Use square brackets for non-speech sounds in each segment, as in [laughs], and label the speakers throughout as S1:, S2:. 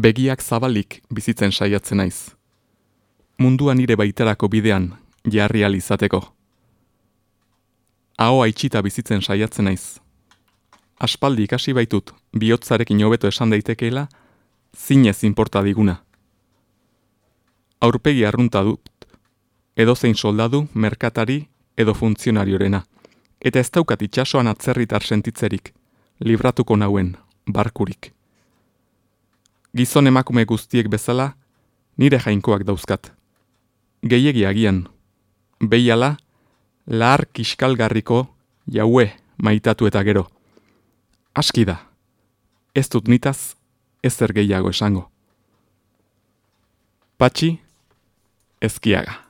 S1: Begiak zabalik bizitzen saiatzen naiz. Mundua nire baiterako bidean jarri izateko. Aho itxita bizitzen saiatzen naiz. Aspaldi ikasi baitut bihotzarekin hobeto esan daitekeela, zinez inporta diguna. Aurpegi arrunta dut, edo zein soldadu, merkatari edo funtzionariorena, eta ez daukat itxasoan atzerritar sentitzerik, libratuko nauen, barkurik gizon emakume guztiek bezala, nire jainkoak dauzkat. Gehiegi agian, behiala, lahar kiskalgarriko jaue maitatu eta gero. Aski da, ez dut nitaz ezer gehiago esango. Patxi, ezkiaga.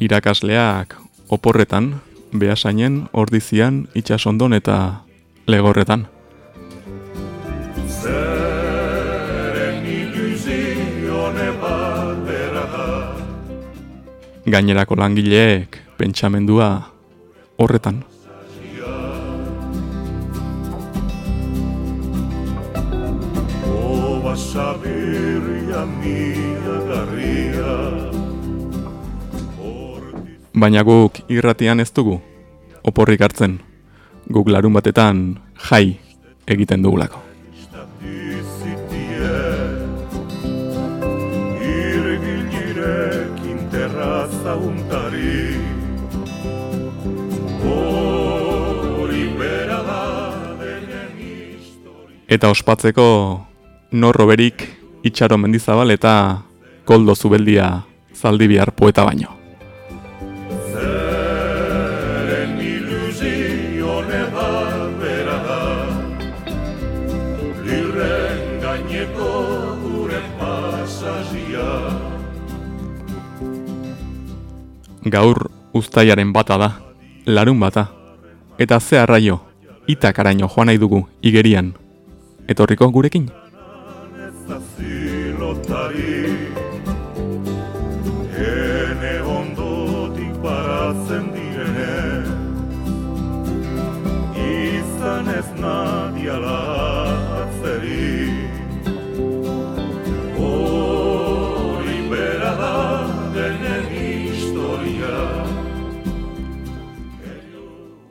S1: Irakasleak oporretan, behasainen, ordizian, itxasondon eta legorretan. Gainerako langileek pentsamendua horretan. Baina guk irratian ez dugu, oporrik hartzen, guk larun batetan jai egiten dugulako. Eta ospatzeko norroberik itxaro mendizabal eta koldo zubeldia zaldibiar poeta baino. Gaur ustaiaren bata da, larun bata, eta ze arraio, itakaraino joan nahi dugu igerian, etorriko gurekin.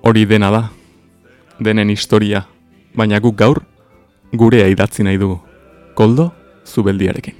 S1: Hori dena da, denen historia, baina guk gaur, gurea idatzi nahi dugu. Koldo, zubeldiarekin.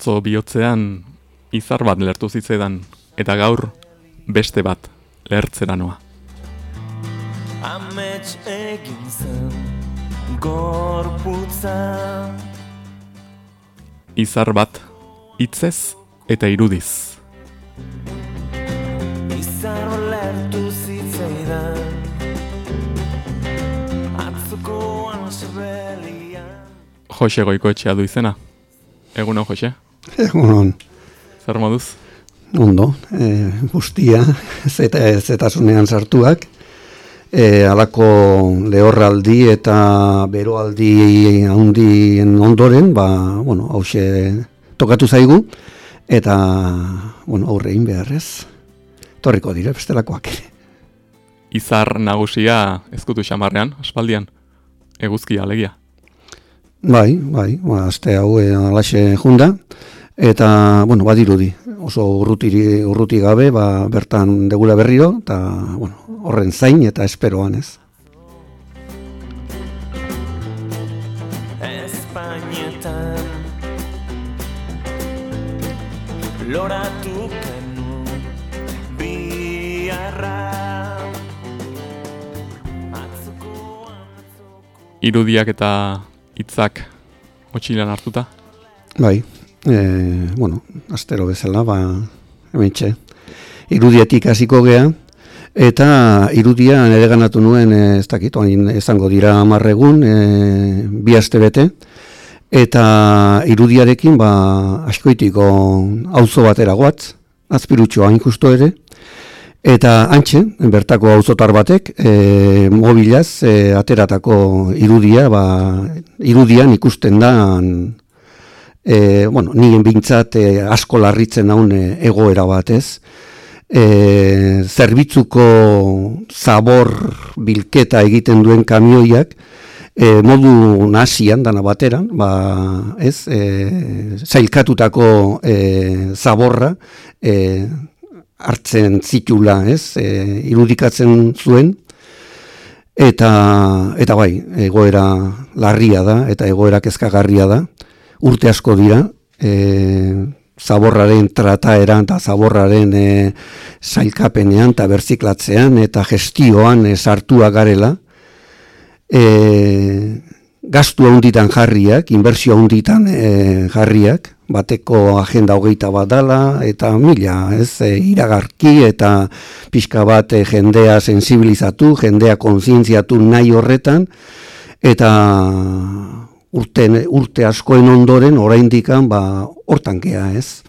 S2: Atzo bihotzean izar bat lertu zitzaidan eta gaur beste bat lertzera noa.
S3: Amets egin zen gorputza
S2: Izar bat hitzez eta irudiz.
S3: Izar lertu zitzaidan Atzuko ansrelian
S2: Jose goiko etxea du izena. Egunon, Jose? [laughs]
S4: Egunon,
S2: Zer moduz?
S4: ondo, e, guztia, [laughs] zeta, zetasunean sartuak, e, alako lehorraldi eta beroaldi handien ondoren, ba, bueno, hause tokatu zaigu, eta, bueno, aurrein beharrez, torriko dire bestelakoak.
S2: Izar nagusia ezkutu xamarrean, aspaldian. Eguzkia alegia.
S4: Bai, bai, ba, azte hau e, alaxe junda, eta, bueno, badirudi, oso urrutiri, urruti gabe, ba, bertan degula berriro, eta, bueno, horren zain eta esperoan ez.
S3: Espainetan Loratu kenu biarra
S2: Irudiak eta hitzak otxilan hartuta.
S4: Bai, e, bueno, astero bezala, ba, hementxe, irudietik hasiko gea, eta irudia nire ganatu nuen, e, ez dakit, oain esango dira amarregun, e, bi aste bete, eta irudiarekin, ba, askoitiko auzo batera goatz, azpirutxoa hain justo ere, Eta antxe, bertako auzotar batek, e, mobilaz e, ateratako irudia, ba, irudian ikusten da, e, bueno, nien bintzat e, asko larritzen naun e, egoera batez. E, zerbitzuko zabor bilketa egiten duen kamioiak, e, modu nasian dana bateran, ba, ez, e, zailkatutako e, zaborra, e, hartzen zitula, ez, e, irudikatzen zuen, eta, eta bai, egoera larria da, eta egoera kezkagarria da, urte asko dira, e, zaborraren trataeran eta zaborraren e, zailkapenean eta berziklatzean eta gestioan e, sartua garela, e, gastu handitan jarriak, inbertsio handitan e, jarriak, bateko agenda hogeita bat dala, eta mila, ez, e, iragarki eta pixka bat e, jendea sensibilizatu, jendea kontzientziatu nahi horretan, eta urte, urte askoen ondoren, oraindikan ba, hortan gea, ez.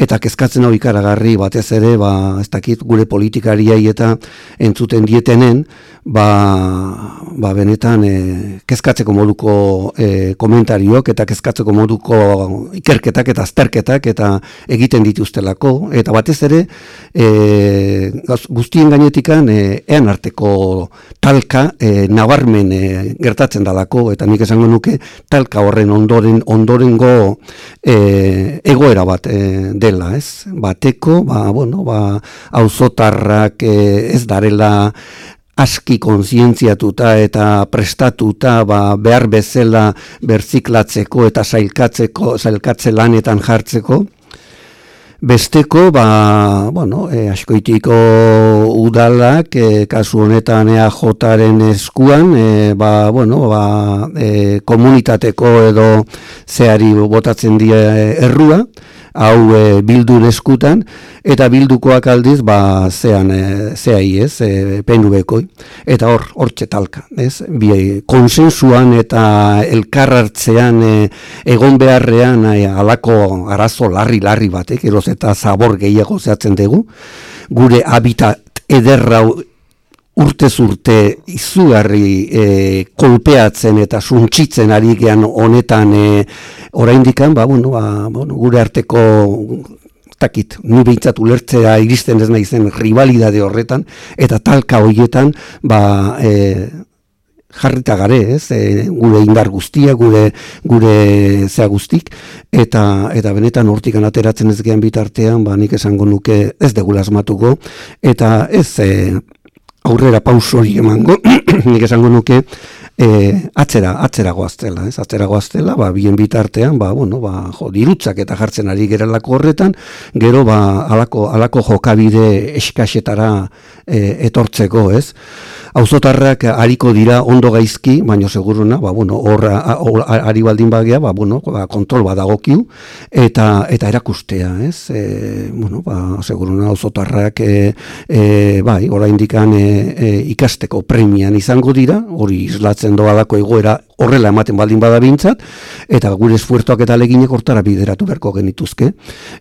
S4: Eta kezkatzen hau ikaragarri batez ere, ba, ez dakit gure politikariai eta entzuten dietenen, ba, ba benetan e, kezkatzeko moduko e, komentariok eta kezkatzeko moduko ikerketak eta azterketak eta egiten dituztelako. Eta batez ere, e, guztien gainetikan e, ean arteko talka e, nabarmen e, gertatzen dalako, eta nik esango nuke talka horren ondoren ondorengo e, egoera bat e, dela, ez? Bateko, ba, bueno, ba, auzotarrak e, ez darela aski kontzientziatuta eta prestatuta ba, behar bezala berziklatzeko eta zailkatzeko, zailkatze lanetan jartzeko. Besteko, ba, bueno, e, askoitiko udalak, e, kasu honetan EAJaren eskuan, e, ba, bueno, ba, e, komunitateko edo zeari botatzen die errua, hau e, bildun eskutan, eta bildukoak aldiz, ba, zean, e, zeai ez, e, penubekoi, eta hor, hor txetalka, ez, bi, konsensuan eta elkarrartzean e, egon beharrean e, alako arazo larri-larri batek, eroz eta zabor gehiago zehatzen dugu, gure habitat ederra urtez urte izugarri e, kolpeatzen eta suntxitzen ari gean honetan e, oraindikan ba, bueno, ba, bueno, gure arteko takit, ni behintzat ulertzea iristen ez nahi zen rivalidade horretan, eta talka horietan, ba, e, jarrita gare, ez, e, gure indar guztia, gure gure zea guztik eta eta benetan hortikan ateratzen ez gean bitartean, ba nik esango nuke ez degula asmatuko eta ez e, aurrera pauso hori emango, [clears throat] nik esango nuke e, atzera, atzera goaztela, ez? Atzera goaztela, ba, bien bitartean, ba, bueno, ba, jo, dirutzak eta jartzen ari geralako horretan, gero, ba, alako, alako jokabide eskaxetara e, etortzeko, ez? Auzotarrak hariko dira ondo gaizki, baino seguruna, ba, bueno, horra, ari baldin bagea, ba, bueno, ba, kontrol badagokiu, eta, eta erakustea, ez? E, bueno, ba, seguruna auzotarrak, e, e, bai, ora indikan e, e, ikasteko premian izango dira, hori islatzen ematen doalako egoera horrela ematen baldin bada bintzat, eta gure esfuertoak eta leginek hortara bideratu berko genituzke.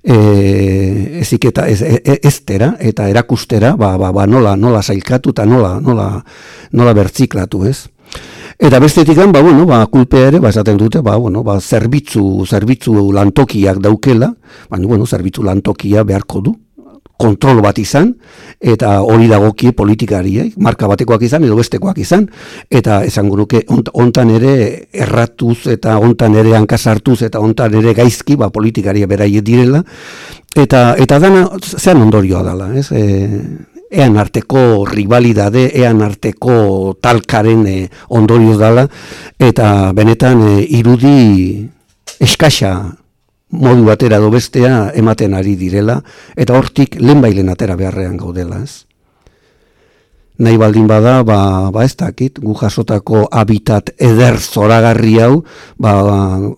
S4: E, ezik eta ez, e, e, ez tera, eta erakustera, ba, ba, ba, nola, nola zailkatu eta nola, nola, nola bertziklatu ez. Eta bestetik ba, bueno, ba, kulpea ere, ba, esaten dute, ba, bueno, ba, zerbitzu, zerbitzu lantokiak daukela, baina, bueno, zerbitzu lantokia beharko du, kontrol bat izan, eta hori dagoki politikari, eh? marka batekoak izan, edo bestekoak izan, eta esango nuke ontan ere erratuz, eta ontan ere hankasartuz, eta ontan ere gaizki, ba, politikaria beraiet direla, eta eta dana, zean ondorioa dela, ez? E, ean arteko rivalidade, ean arteko talkaren e, ondorioz dela, eta benetan e, irudi eskaxa modu batera do bestea ematen ari direla, eta hortik lehenbailen atera beharrean gaudela, ez? Nahi baldin bada, ba, ba ez dakit, gu jasotako habitat eder zoragarri hau, ba,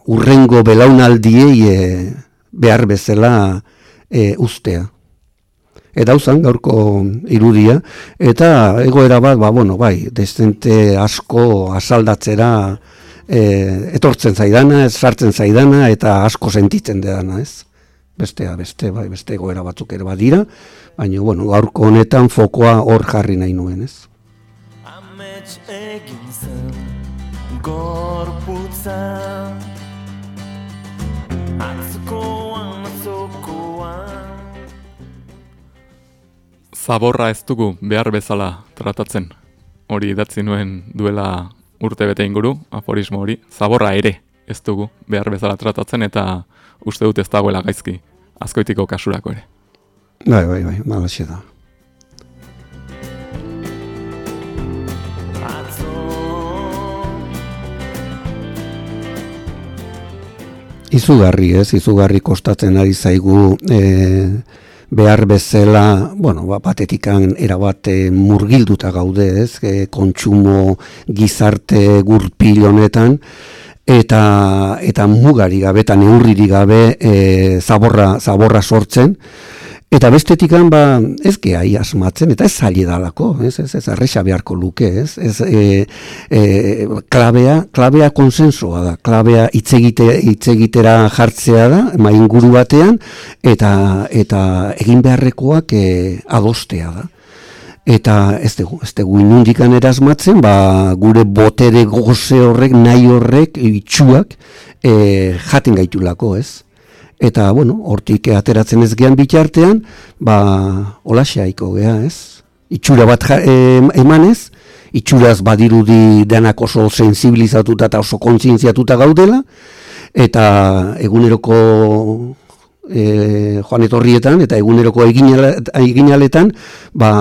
S4: urrengo belaunaldiei e, behar bezala e, ustea. Eta hauzan, gaurko irudia, eta egoera bat, ba, bueno, bai, destente asko asaldatzera, e, etortzen zaidana, ez sartzen zaidana, eta asko sentitzen dena, ez? Bestea, beste, bai, beste goera batzuk ere badira, baina, bueno, gaurko honetan fokoa hor jarri nahi nuen, ez?
S3: Amets egin zen gorputza Atzukoan, atzukoan
S2: Zaborra ez dugu behar bezala tratatzen. Hori idatzi nuen duela urte bete inguru, aforismo hori, zaborra ere ez dugu behar bezala tratatzen eta uste dut ez dagoela gaizki azkoitiko kasurako ere.
S4: Bai, bai, bai, mala da. Izugarri ez, izugarri kostatzen ari zaigu e, behar bezala, bueno, ba, batetikan erabate murgilduta gaude, ez, e, kontsumo gizarte gurpil honetan, eta, eta mugari gabe, eta neurriri gabe e, zaborra, zaborra sortzen, Eta bestetikan ba ez gehi asmatzen eta ez zaile dalako, ez ez ez arresa beharko luke, ez? Ez e, e, klabea, klabea konsensoa da. Klabea hitzegite hitzegitera jartzea da mai inguru batean eta eta egin beharrekoak e, adostea da. Eta ez dugu, ez dugu inundikan erasmatzen, ba, gure botere goze horrek, nahi horrek, itxuak, e, jaten gaitulako, ez? Eta, bueno, hortik ateratzen ez gehan bitartean, ba, olaxeaiko geha, ez? Itxura bat emanez, itxuraz badirudi denak oso sensibilizatuta eta oso kontzientziatuta gaudela, eta eguneroko e, joan etorrietan, eta eguneroko eginaletan, ba,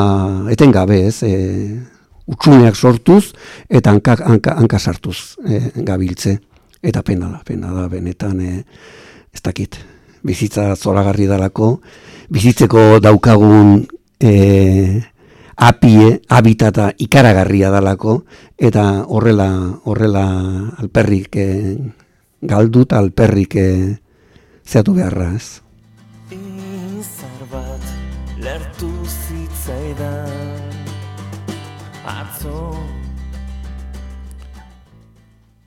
S4: eten gabe, ez? E, utxuneak sortuz, eta hanka, hanka, hanka sartuz e, gabiltze. Eta pena da, pena da, benetan, e, ez dakit, bizitza zoragarri dalako, bizitzeko daukagun e, apie, habitata ikaragarria dalako, eta horrela, horrela alperrik e, galdut, alperrik e, zeatu beharra ez.
S3: Izar bat lertu zitzaidan Atzo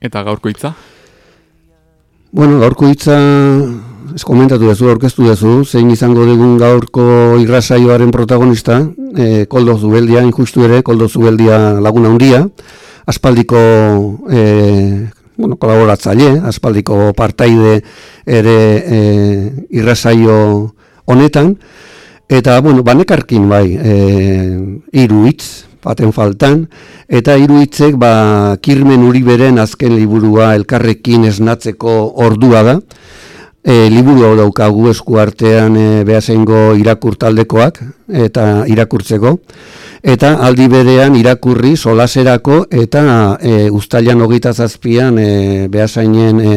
S2: Eta gaurko hitza?
S4: Bueno, gaurko hitza ez komentatu dezu, orkestu dezu, zein izango dugun gaurko irrasaioaren protagonista, e, koldo zubeldia, injustu ere, koldo zubeldia laguna hundia, aspaldiko e, bueno, kolaboratzaile, aspaldiko partaide ere e, irrasaio honetan, eta, bueno, banekarkin bai, e, iru hitz, baten faltan, eta hiru hitzek ba, kirmen uriberen azken liburua elkarrekin esnatzeko ordua da, e, liburu hau daukagu esku artean e, behasengo irakurtaldekoak eta irakurtzeko. Eta aldi berean irakurri solaserako eta e, ustailan hogeita zazpian e, behasainen e,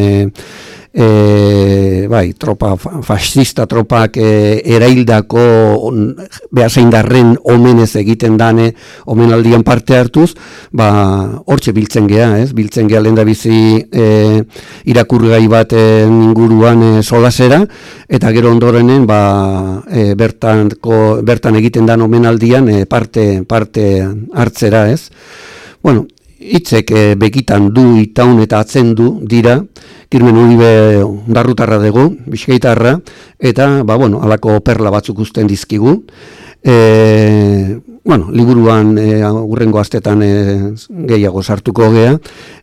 S4: e, bai, tropa, fascista tropak e, eraildako behazein darren omenez egiten dane omenaldian parte hartuz, ba, hortxe biltzen gea, ez? Biltzen gea lehen da bizi e, irakurgai bat inguruan e, solasera, eta gero ondorenen, ba, e, bertanko, bertan egiten dan omenaldian e, parte, parte hartzera, ez? Bueno, hitzek e, begitan du itaun eta atzen du dira, kirmen uribe darrutarra dugu, bizkaitarra, eta, ba, bueno, alako perla batzuk usten dizkigu. E, bueno, liburuan e, urrengo astetan e, gehiago sartuko gea,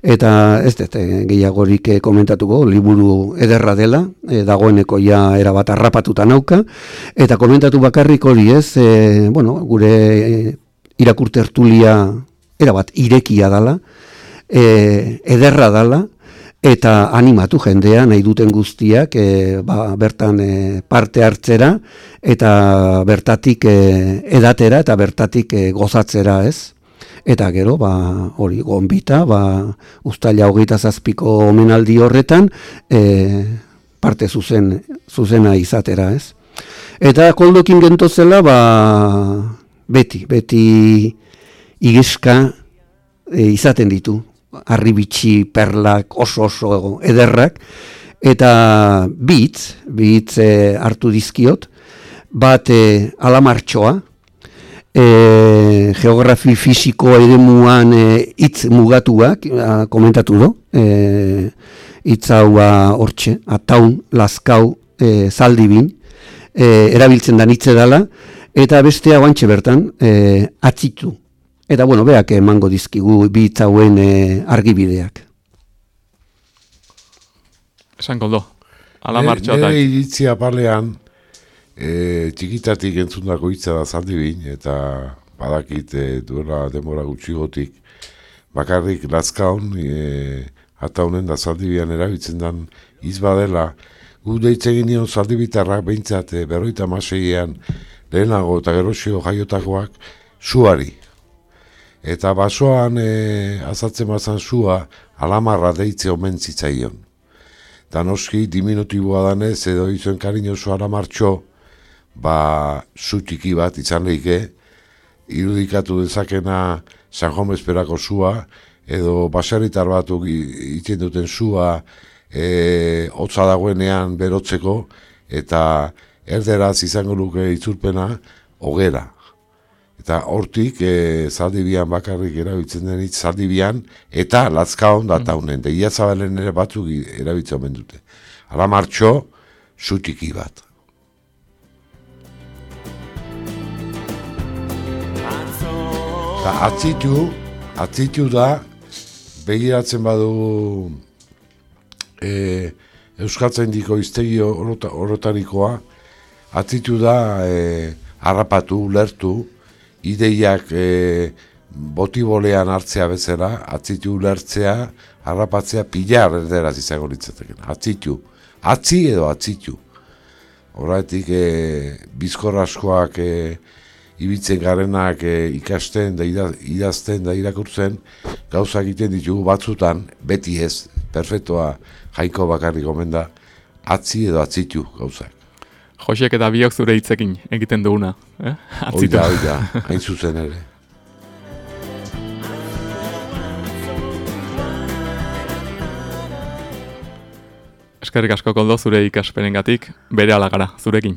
S4: eta ez dut gehiagorik komentatuko, liburu ederra dela, e, dagoeneko ja erabat arrapatuta nauka, eta komentatu bakarrik hori ez, e, bueno, gure e, irakurtertulia erabat irekia dala, e, ederra dala, eta animatu jendea nahi duten guztiak e, ba, bertan e, parte hartzera eta bertatik e, edatera eta bertatik e, gozatzera ez. Eta gero, ba, hori gonbita, ba, ustaila hogeita zazpiko omenaldi horretan, e, parte zuzen, zuzena izatera ez. Eta koldokin gentozela, ba, beti, beti igeska e, izaten ditu, arribitxi perlak oso oso ederrak, eta bitz, bitz e, hartu dizkiot, bat e, alamartxoa, e, geografi fisiko eremuan e, mugatuak, komentatu do, e, hitz hau hortxe, ataun, laskau, e, zaldibin, e, erabiltzen da nitze dela, eta bestea guantxe bertan, e, atzitu, Eta bueno, beak emango dizkigu bi hitzauen e, argibideak.
S2: Esan goldo. Ala martxoa
S5: Nere iritzia parlean e, txikitatik entzundako hitza da zaldi eta badakit e, duela demora gutxi gotik bakarrik lazkaun e, ata honen da zaldi erabitzen dan izbadela gu deitzen ginen zaldi bitarrak behintzat e, berroita maseian lehenago eta gerosio jaiotakoak suari eta basoan e, azatzen bazan zua alamarra deitze omen zitzaion. Da noski diminutiboa danez edo izuen kariñoso alamartxo, ba zutiki bat izan lehike, irudikatu dezakena San Jomez perako zua, edo basaritar batu itzen duten zua e, hotza dagoenean berotzeko, eta erderaz izango luke itzulpena, hogera. Eta hortik e, zaldibian bakarrik erabiltzen denit zaldibian eta latzkaon dataunen. Mm. Deia zabalen ere batzuk erabiltzen omen dute. Ala martxo, zutiki bat. Eta atzitu, atzitu da, begiratzen badu e, Euskatzen diko iztegi orotarikoa, atzitu da e, harrapatu, lertu, ideiak e, botibolean hartzea bezala, atzitu ulertzea, harrapatzea pilar erderaz izango litzateken. Atzitu. Atzi edo atzitu. Horretik e, bizkor askoak e, ibitzen garenak e, ikasten da idazten da irakurtzen, gauza egiten ditugu batzutan, beti ez, perfetoa jaiko bakarrik gomenda, atzi edo atzitu gauzak.
S2: Josek eta biok zure hitzekin egiten duguna. Eh?
S5: Oida, oida, hain zuzen ere.
S2: Eskerrik asko koldo zure ikasperengatik bere alagara zurekin.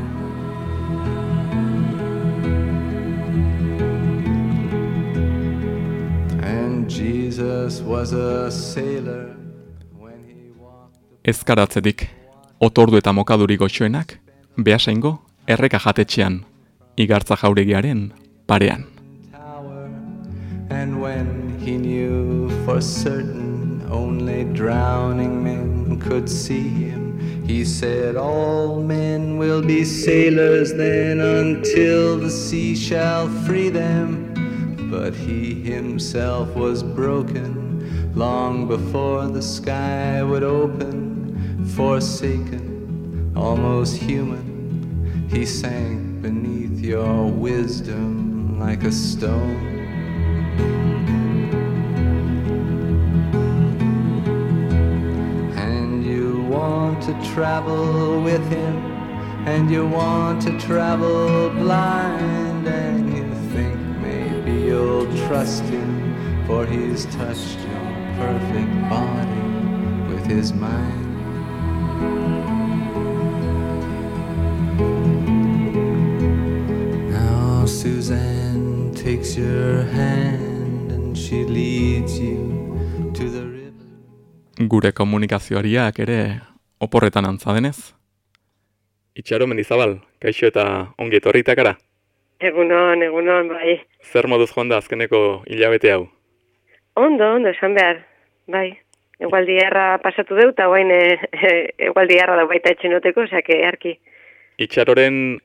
S6: Jesus was a sailor when he walked
S2: Ezkaratzetik, otordu eta mokaduri goxoenak, behasaingo, erreka jatetxean, igartza jauregiaren parean.
S6: And when he knew for certain only drowning men could see him, he said, All men will be sailors then until the sea shall free them. But he himself was broken long before the sky would open, forsaken, almost human. He sank beneath your wisdom like a stone. And you want to travel with him, and you want to travel blind, and you think maybe you'll trust him, for he's touched your perfect body with his mind. Now Suzanne takes your hand and she leads you to the river.
S2: Gure komunikazioariak ere oporretan antza denez. Itxaro mendizabal, kaixo eta ongi etorritakara.
S7: Egunon, egunon, bai.
S2: Zer moduz joan da azkeneko hilabete hau?
S7: Ondo, ondo, esan behar, bai. Egualdi erra pasatu dut, eta guain e, egualdi erra da baita etxenoteko, osea, arki.
S2: Itxaroren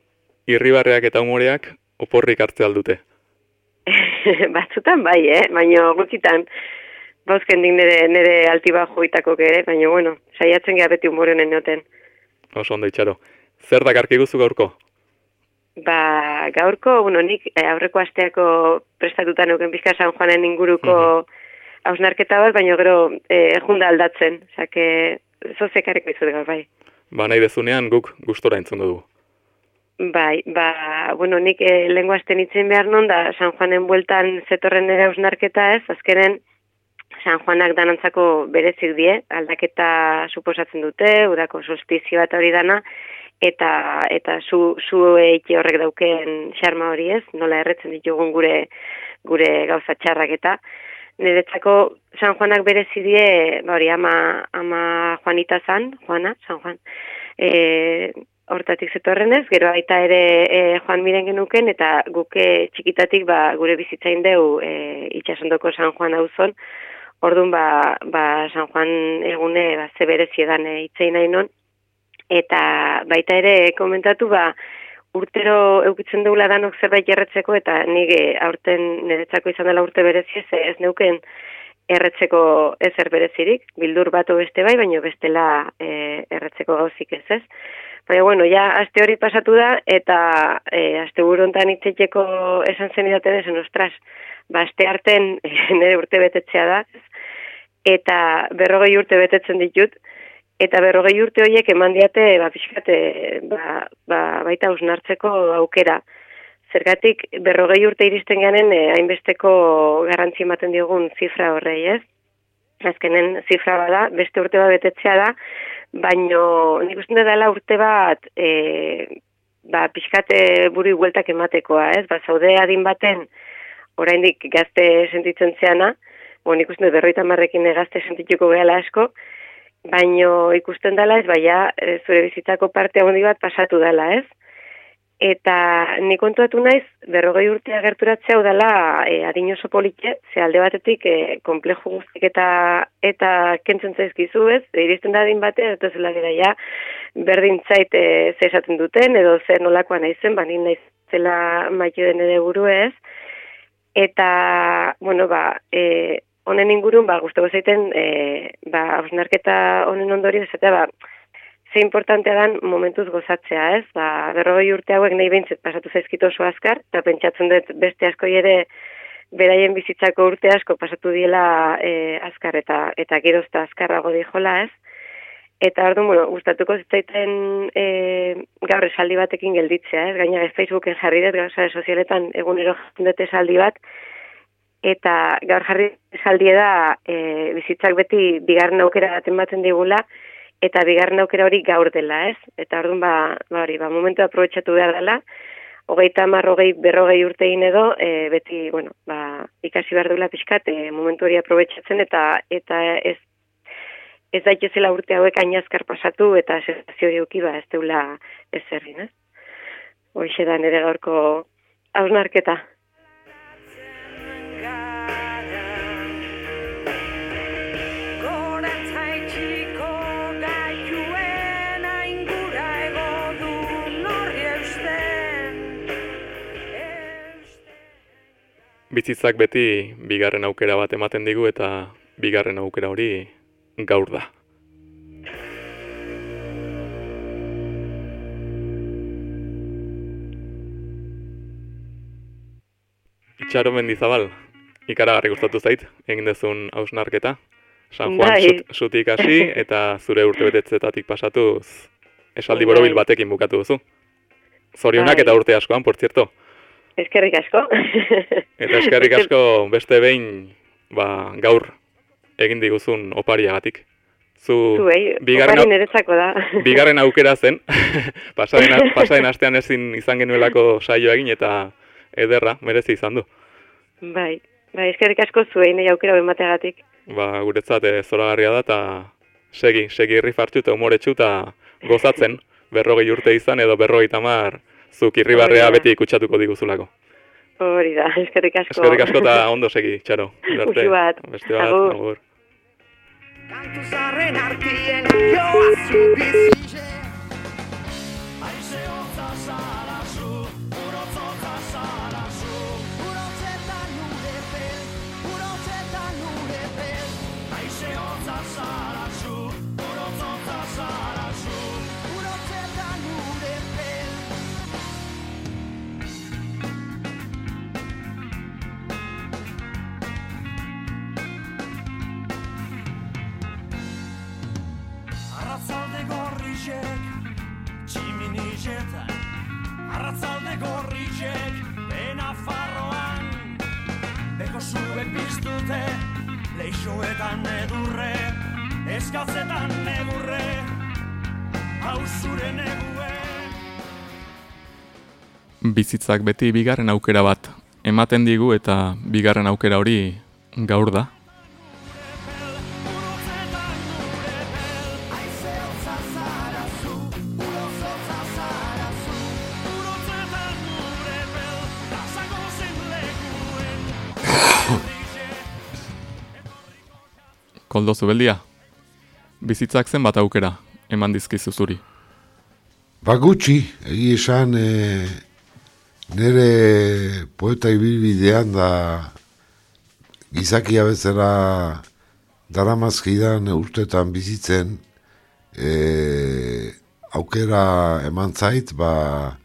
S2: irribarreak eta humoreak oporrik hartze aldute. [laughs]
S7: Batzutan bai, eh? Baina gutxitan, bauzken dik nire, nire altiba joitako ere, baina bueno, saiatzen geha beti humore honen noten.
S2: Oso ondo itxaro. Zer dakarki guzu gaurko?
S7: Ba, gaurko, bueno, nik eh, aurreko asteako prestatuta neuken pizka San Juanen inguruko hausnarketa bat, baina gero eh, junda aldatzen, osea, que zozekareko izut gaur, bai.
S2: Ba nahi dezunean guk gustora entzun dugu.
S7: Bai, ba, bueno, nik e, lehengo asten itzen behar non da San Juanen bueltan zetorren ere hausnarketa ez, azkenen San Juanak danantzako berezik die, aldaketa suposatzen dute, udako solstizioa eta hori dana, eta eta zu, zu eiti horrek dauken xarma hori ez, nola erretzen ditugun gure gure gauza txarrak eta niretzako San Juanak berezi die, ba hori ama, ama Juanita zan, Juana, San Juan, e, hortatik zetorrenez, gero aita ere e, Juan miren genuken, eta guke txikitatik ba, gure bizitzain deu e, itxasondoko San Juan auzon, Orduan ba, ba San Juan egune ba, ze berezi edan e, itzein nahi non, eta baita ere komentatu ba, urtero eukitzen dugula danok zerbait erretzeko, eta nire aurten niretzako izan dela urte berezi ez, neuken erretzeko ezer berezirik, bildur bat beste bai, baina bestela e, erretzeko gauzik ez ez. Baina, bueno, ja, aste hori pasatu da, eta e, aste burontan itzeteko esan zen idaten esan, ostras, ba, aste arten e, [laughs] nire urte betetzea da, eta berrogei urte betetzen ditut, eta berrogei urte horiek eman diate, ba, pixkate, ba, ba, baita usnartzeko aukera. Zergatik, berrogei urte iristen ganen, eh, hainbesteko garrantzi ematen diogun zifra horrei, ez? Azkenen zifra bada, beste urte bat betetzea da, baino nik uste dela urte bat e, ba, pixkate buri bueltak ematekoa, ez? Ba, zaude adin baten oraindik gazte sentitzen zeana, bo, nik uste berroita marrekin gazte sentituko gehala asko, baino ikusten dela ez, baina e, zure bizitzako parte handi bat pasatu dela, ez? Eta ni kontuatu naiz, berrogei urtea gerturatzea udala e, adin oso politxe, ze alde batetik e, komplejo guztik eta eta kentzen zaizkizu ez, e, iristen da adin batea, eta zela gara ja, berdin zait e, ze esaten duten, edo zer nolakoa naizen, ba, ni naiz zela maio den ere buru ez, eta, bueno, ba, e, honen ingurun, ba, guztego zaiten, e, ba, ausnarketa honen ondorio, esatea, ba, ze importantea dan momentuz gozatzea, ez? Ba, berrogei urte hauek nahi behintzet pasatu zaizkit oso azkar, eta pentsatzen dut beste asko ere beraien bizitzako urte asko pasatu diela e, azkar eta eta gerozta azkarrago dijola, ez? Eta ordu, bueno, gustatuko zitzaiten e, gaur esaldi batekin gelditzea, ez? Gaina Facebooken jarri dut, gaur sozialetan egunero dut esaldi bat, eta gaur jarri esaldi da e, bizitzak beti bigarren aukera bat ematen digula, eta bigarren aukera hori gaur dela, ez? Eta orduan ba, ba hori, ba momentu aprobetxatu behar dela. Hogeita hamar hogei berrogei urtein edo, e, beti, bueno, ba, ikasi behar duela pixkat, e, momentu hori aprobetxatzen eta eta ez ez daitezela urte hauek ainazkar pasatu eta sensazio hori uki ba ez deula ez zerrin, ez? Hoxe da nire gaurko hausnarketa.
S2: Bizitzak beti bigarren aukera bat ematen digu eta bigarren aukera hori gaur da. Itxaro mendizabal, ikaragarri gustatu zait, egin dezun hausnarketa. San Juan
S7: Bai.
S2: zut, zutik hasi [laughs] eta zure urtebetetzetatik pasatuz esaldi
S7: Bai.
S2: borobil batekin bukatu duzu. Zorionak
S7: Bai.
S2: eta urte askoan, por cierto.
S7: Eskerrik asko. [laughs]
S2: Eta eskerrik asko beste behin ba, gaur egin diguzun opariagatik. Zu
S7: Zuei,
S2: bigarren,
S7: opari
S2: au-
S7: da. [laughs]
S2: bigarren aukera zen, [laughs] pasaren, pasaren astean ezin izan genuelako saio egin eta ederra, merezi izan du.
S7: bai, bai, eskerrik asko zuei nahi aukera emateagatik.
S2: Ba, guretzat e, zoragarria da eta segi, segi irrifartxu eta umoretxu eta gozatzen berrogei urte izan edo berrogei tamar zuk irribarrea beti kutsatuko diguzulako.
S7: Hori da, eskerrik asko.
S2: Eskerrik asko eta ondo segi, txaro.
S7: Uxu bat.
S2: Beste bat,
S7: Agur.
S2: agur.
S8: Kantu zarren artien joa
S2: Bizitzak beti bigarren aukera bat ematen digu eta bigarren aukera hori gaur da. Koldo zubeldia, bizitzak zenbat aukera eman dizkizu zuri.
S5: Ba gutxi, egi esan e, nire poeta ibilbidean da gizakia bezala daramazkidan urtetan bizitzen e, aukera eman zait, ba,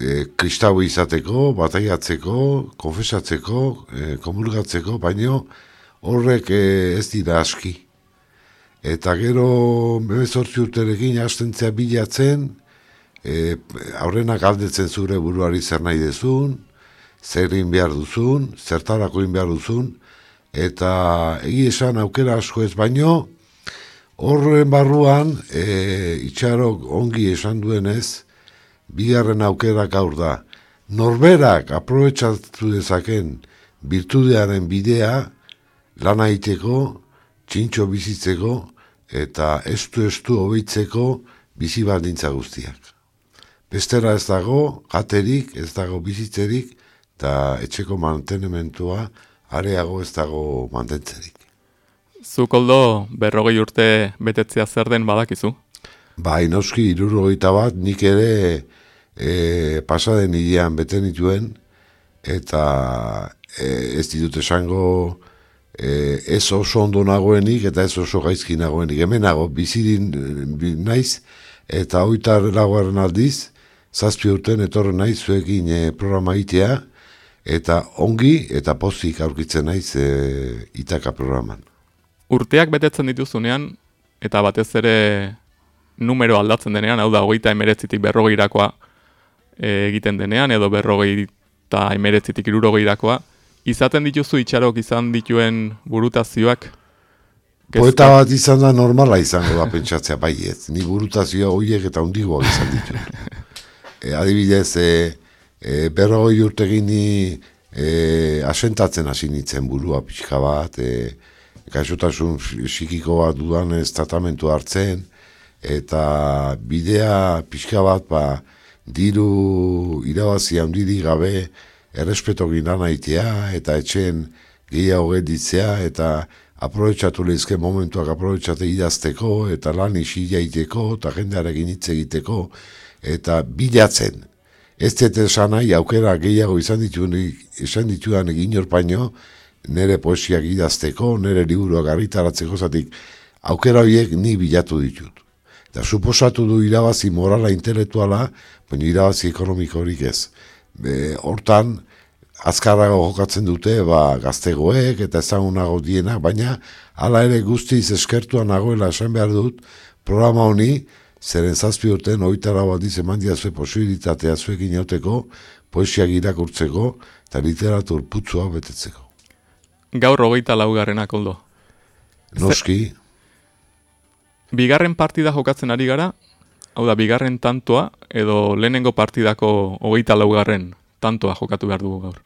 S5: e, kristau izateko, bataiatzeko, konfesatzeko, e, komulgatzeko, baino horrek e, ez dira aski. Eta gero bemezortzi urterekin hastentzea bilatzen, e, aurrenak galdetzen zure buruari zer nahi dezun, zer egin behar duzun, zertarako egin behar duzun, eta egi esan aukera asko ez baino, horren barruan, e, itxarok ongi esan duenez, bigarren aukera gaur da. Norberak aprobetsatu dezaken virtudearen bidea, lana egiteko, txintxo bizitzeko, eta estu estu hobitzeko bizi baldintza guztiak. Bestera ez dago, jaterik, ez dago bizitzerik, eta etxeko mantenementua areago ez dago mantentzerik.
S2: Zu koldo berrogei urte betetzea zer den badakizu?
S5: Bai, noski, irurrogeita bat, nik ere e, pasaden hilean bete nituen, eta e, ez ditut esango e, ez oso ondo nagoenik, eta ez oso gaizki nagoenik. Hemen nago, bizirin bi, naiz, eta oitar lagoaren aldiz, zazpi urten etorren naiz zuekin e, programa itea, eta ongi eta pozik aurkitzen naiz e, itaka programan.
S2: Urteak betetzen dituzunean, eta batez ere numero aldatzen denean, hau da, hogeita emeretzitik berrogeirakoa e, egiten denean, edo berrogeita emeretzitik irurogeirakoa, izaten dituzu itxarok izan dituen burutazioak? Kezka-
S5: Poeta bat izan da normala izango da pentsatzea bai ez. Ni burutazioa horiek eta hundigoak izan ditut. [laughs] e, adibidez, e, e, berrogei urtegin ni e, asentatzen hasi nintzen burua pixka bat, e, gaixotasun psikiko bat dudan ez tratamentu hartzen, eta bidea pixka bat ba, diru irabazi handirik gabe errespeto gina nahitea eta etxeen gehiago gelditzea eta aprobetsatu lehizke momentuak aprobetsate idazteko eta lan isi jaiteko eta jendearekin hitz egiteko eta bilatzen. Ez dut esan aukera gehiago izan dituen, izan ditudan egin orpaino, nire poesiak idazteko, nire liburuak argitaratzeko zatik, aukera horiek ni bilatu ditut. Eta suposatu du irabazi morala intelektuala, baina irabazi ekonomikorik ez. Be, hortan, azkarrago jokatzen dute, ba, gaztegoek eta ezagunago dienak, baina hala ere guztiz eskertua nagoela esan behar dut, programa honi, zeren zazpi urten, oitara bat eman diazue posibilitatea zuekin jauteko, poesiak irakurtzeko, eta literatur putzua betetzeko.
S2: Gaur hogeita laugarrena koldo.
S5: Noski,
S2: Bigarren partida jokatzen ari gara, hau da, bigarren tantoa, edo lehenengo partidako hogeita laugarren tantoa jokatu behar dugu gaur.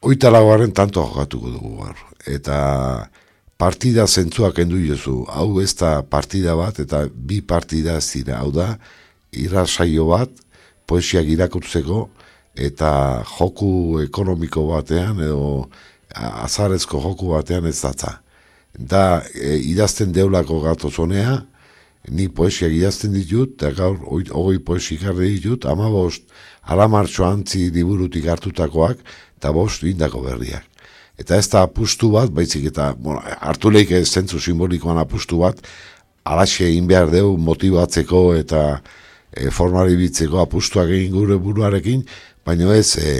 S5: Oita laugarren tanto jokatuko dugu gaur. Eta partida zentzuak endu jozu. Hau ez da partida bat eta bi partida ez dira. Hau da, irrasaio bat, poesiak irakurtzeko eta joku ekonomiko batean edo azarezko joku batean ez datza. Da, e, idazten deulako gatozonea, ni poesiak idazten ditut, eta gaur hoi- hogei poesik jarri ditut, ama bost alamartxo antzi liburutik hartutakoak, eta bost indako berriak. Eta ez da apustu bat, baizik eta bueno, hartu lehik zentzu simbolikoan apustu bat, alaxe egin behar deu motibatzeko eta e, formari bitzeko apustuak egin gure buruarekin, baina ez e,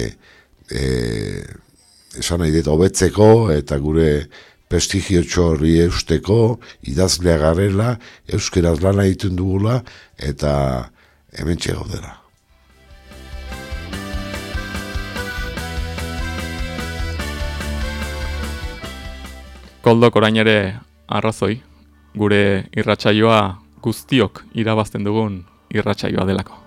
S5: e, esan nahi dut hobetzeko eta gure prestigio txorri eusteko, idazlea garela, euskeraz lana egiten dugula, eta hemen gaudela.
S2: Koldok orain ere arrazoi, gure irratsaioa guztiok irabazten dugun irratsaioa delako.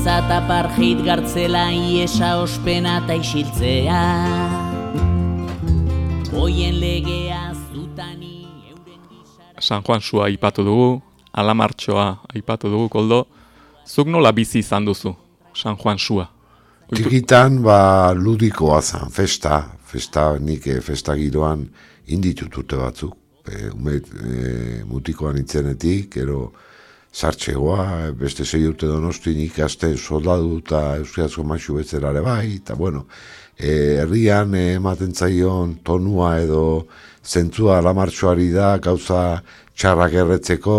S9: Legea guretzat apartheid gartzela iesa ospena eta isiltzea Oien legea zutani euren gisara
S2: San Juan sua aipatu dugu, alamartxoa aipatu dugu, koldo. Zuk nola bizi izan duzu, San Juan sua?
S5: Txikitan, ba, ludikoa zan, festa, festa, nik eh, festa giroan inditut urte batzuk. E, ume, e, mutikoan itzenetik, ero sartxegoa, beste sei urte donosti nik ikasten soldadu eta euskarazko maixu betzerare bai, eta bueno, e, herrian e, ematen zaion tonua edo zentzua lamartxoari da, gauza txarrak erretzeko,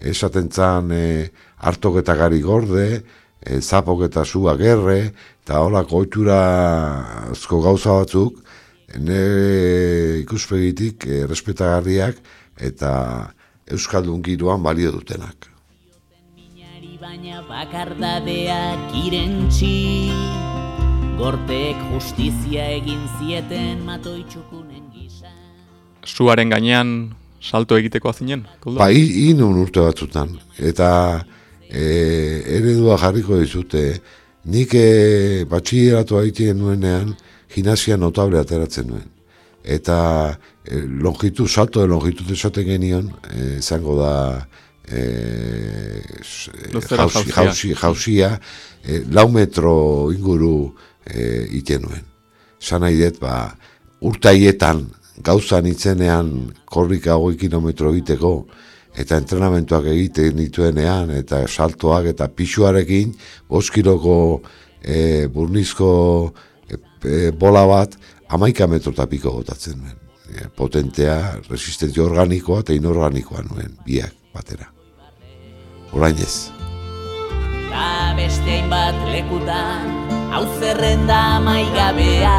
S5: esaten zan e, hartok eta gari gorde, e, zapok eta zua gerre, eta holako oitura azko gauza batzuk, nire ikuspegitik e, respetagarriak eta Euskaldun giroan balio dutenak.
S9: Baina bakardadeak irentxi Gortek justizia egin zieten matoitxukunen gisa
S2: Suaren gainean salto egiteko azinen? Koldo?
S5: Ba, inun urte batzutan. Eta e, eredua jarriko dizute, nik e, batxilleratu haitien nuenean, gimnasia notable ateratzen nuen. Eta e, longitud, salto de longitud esaten genion, e, izango da e, e,
S2: Luzera
S5: jausi,
S2: jauzia.
S5: jausi, jausia, e, lau metro inguru e, iten nuen. Zan dut, ba, urtaietan gauzan itzenean korrika hogei kilometro egiteko, eta entrenamentuak egiten dituenean, eta saltoak eta pixuarekin, boskiloko e, burnizko e, e, bola bat, amaika metro eta piko gotatzen nuen. E, potentea, resistentzia organikoa eta inorganikoa nuen, biak batera. Orain ez.
S9: Ta beste hainbat lekutan Hau zerrenda maigabea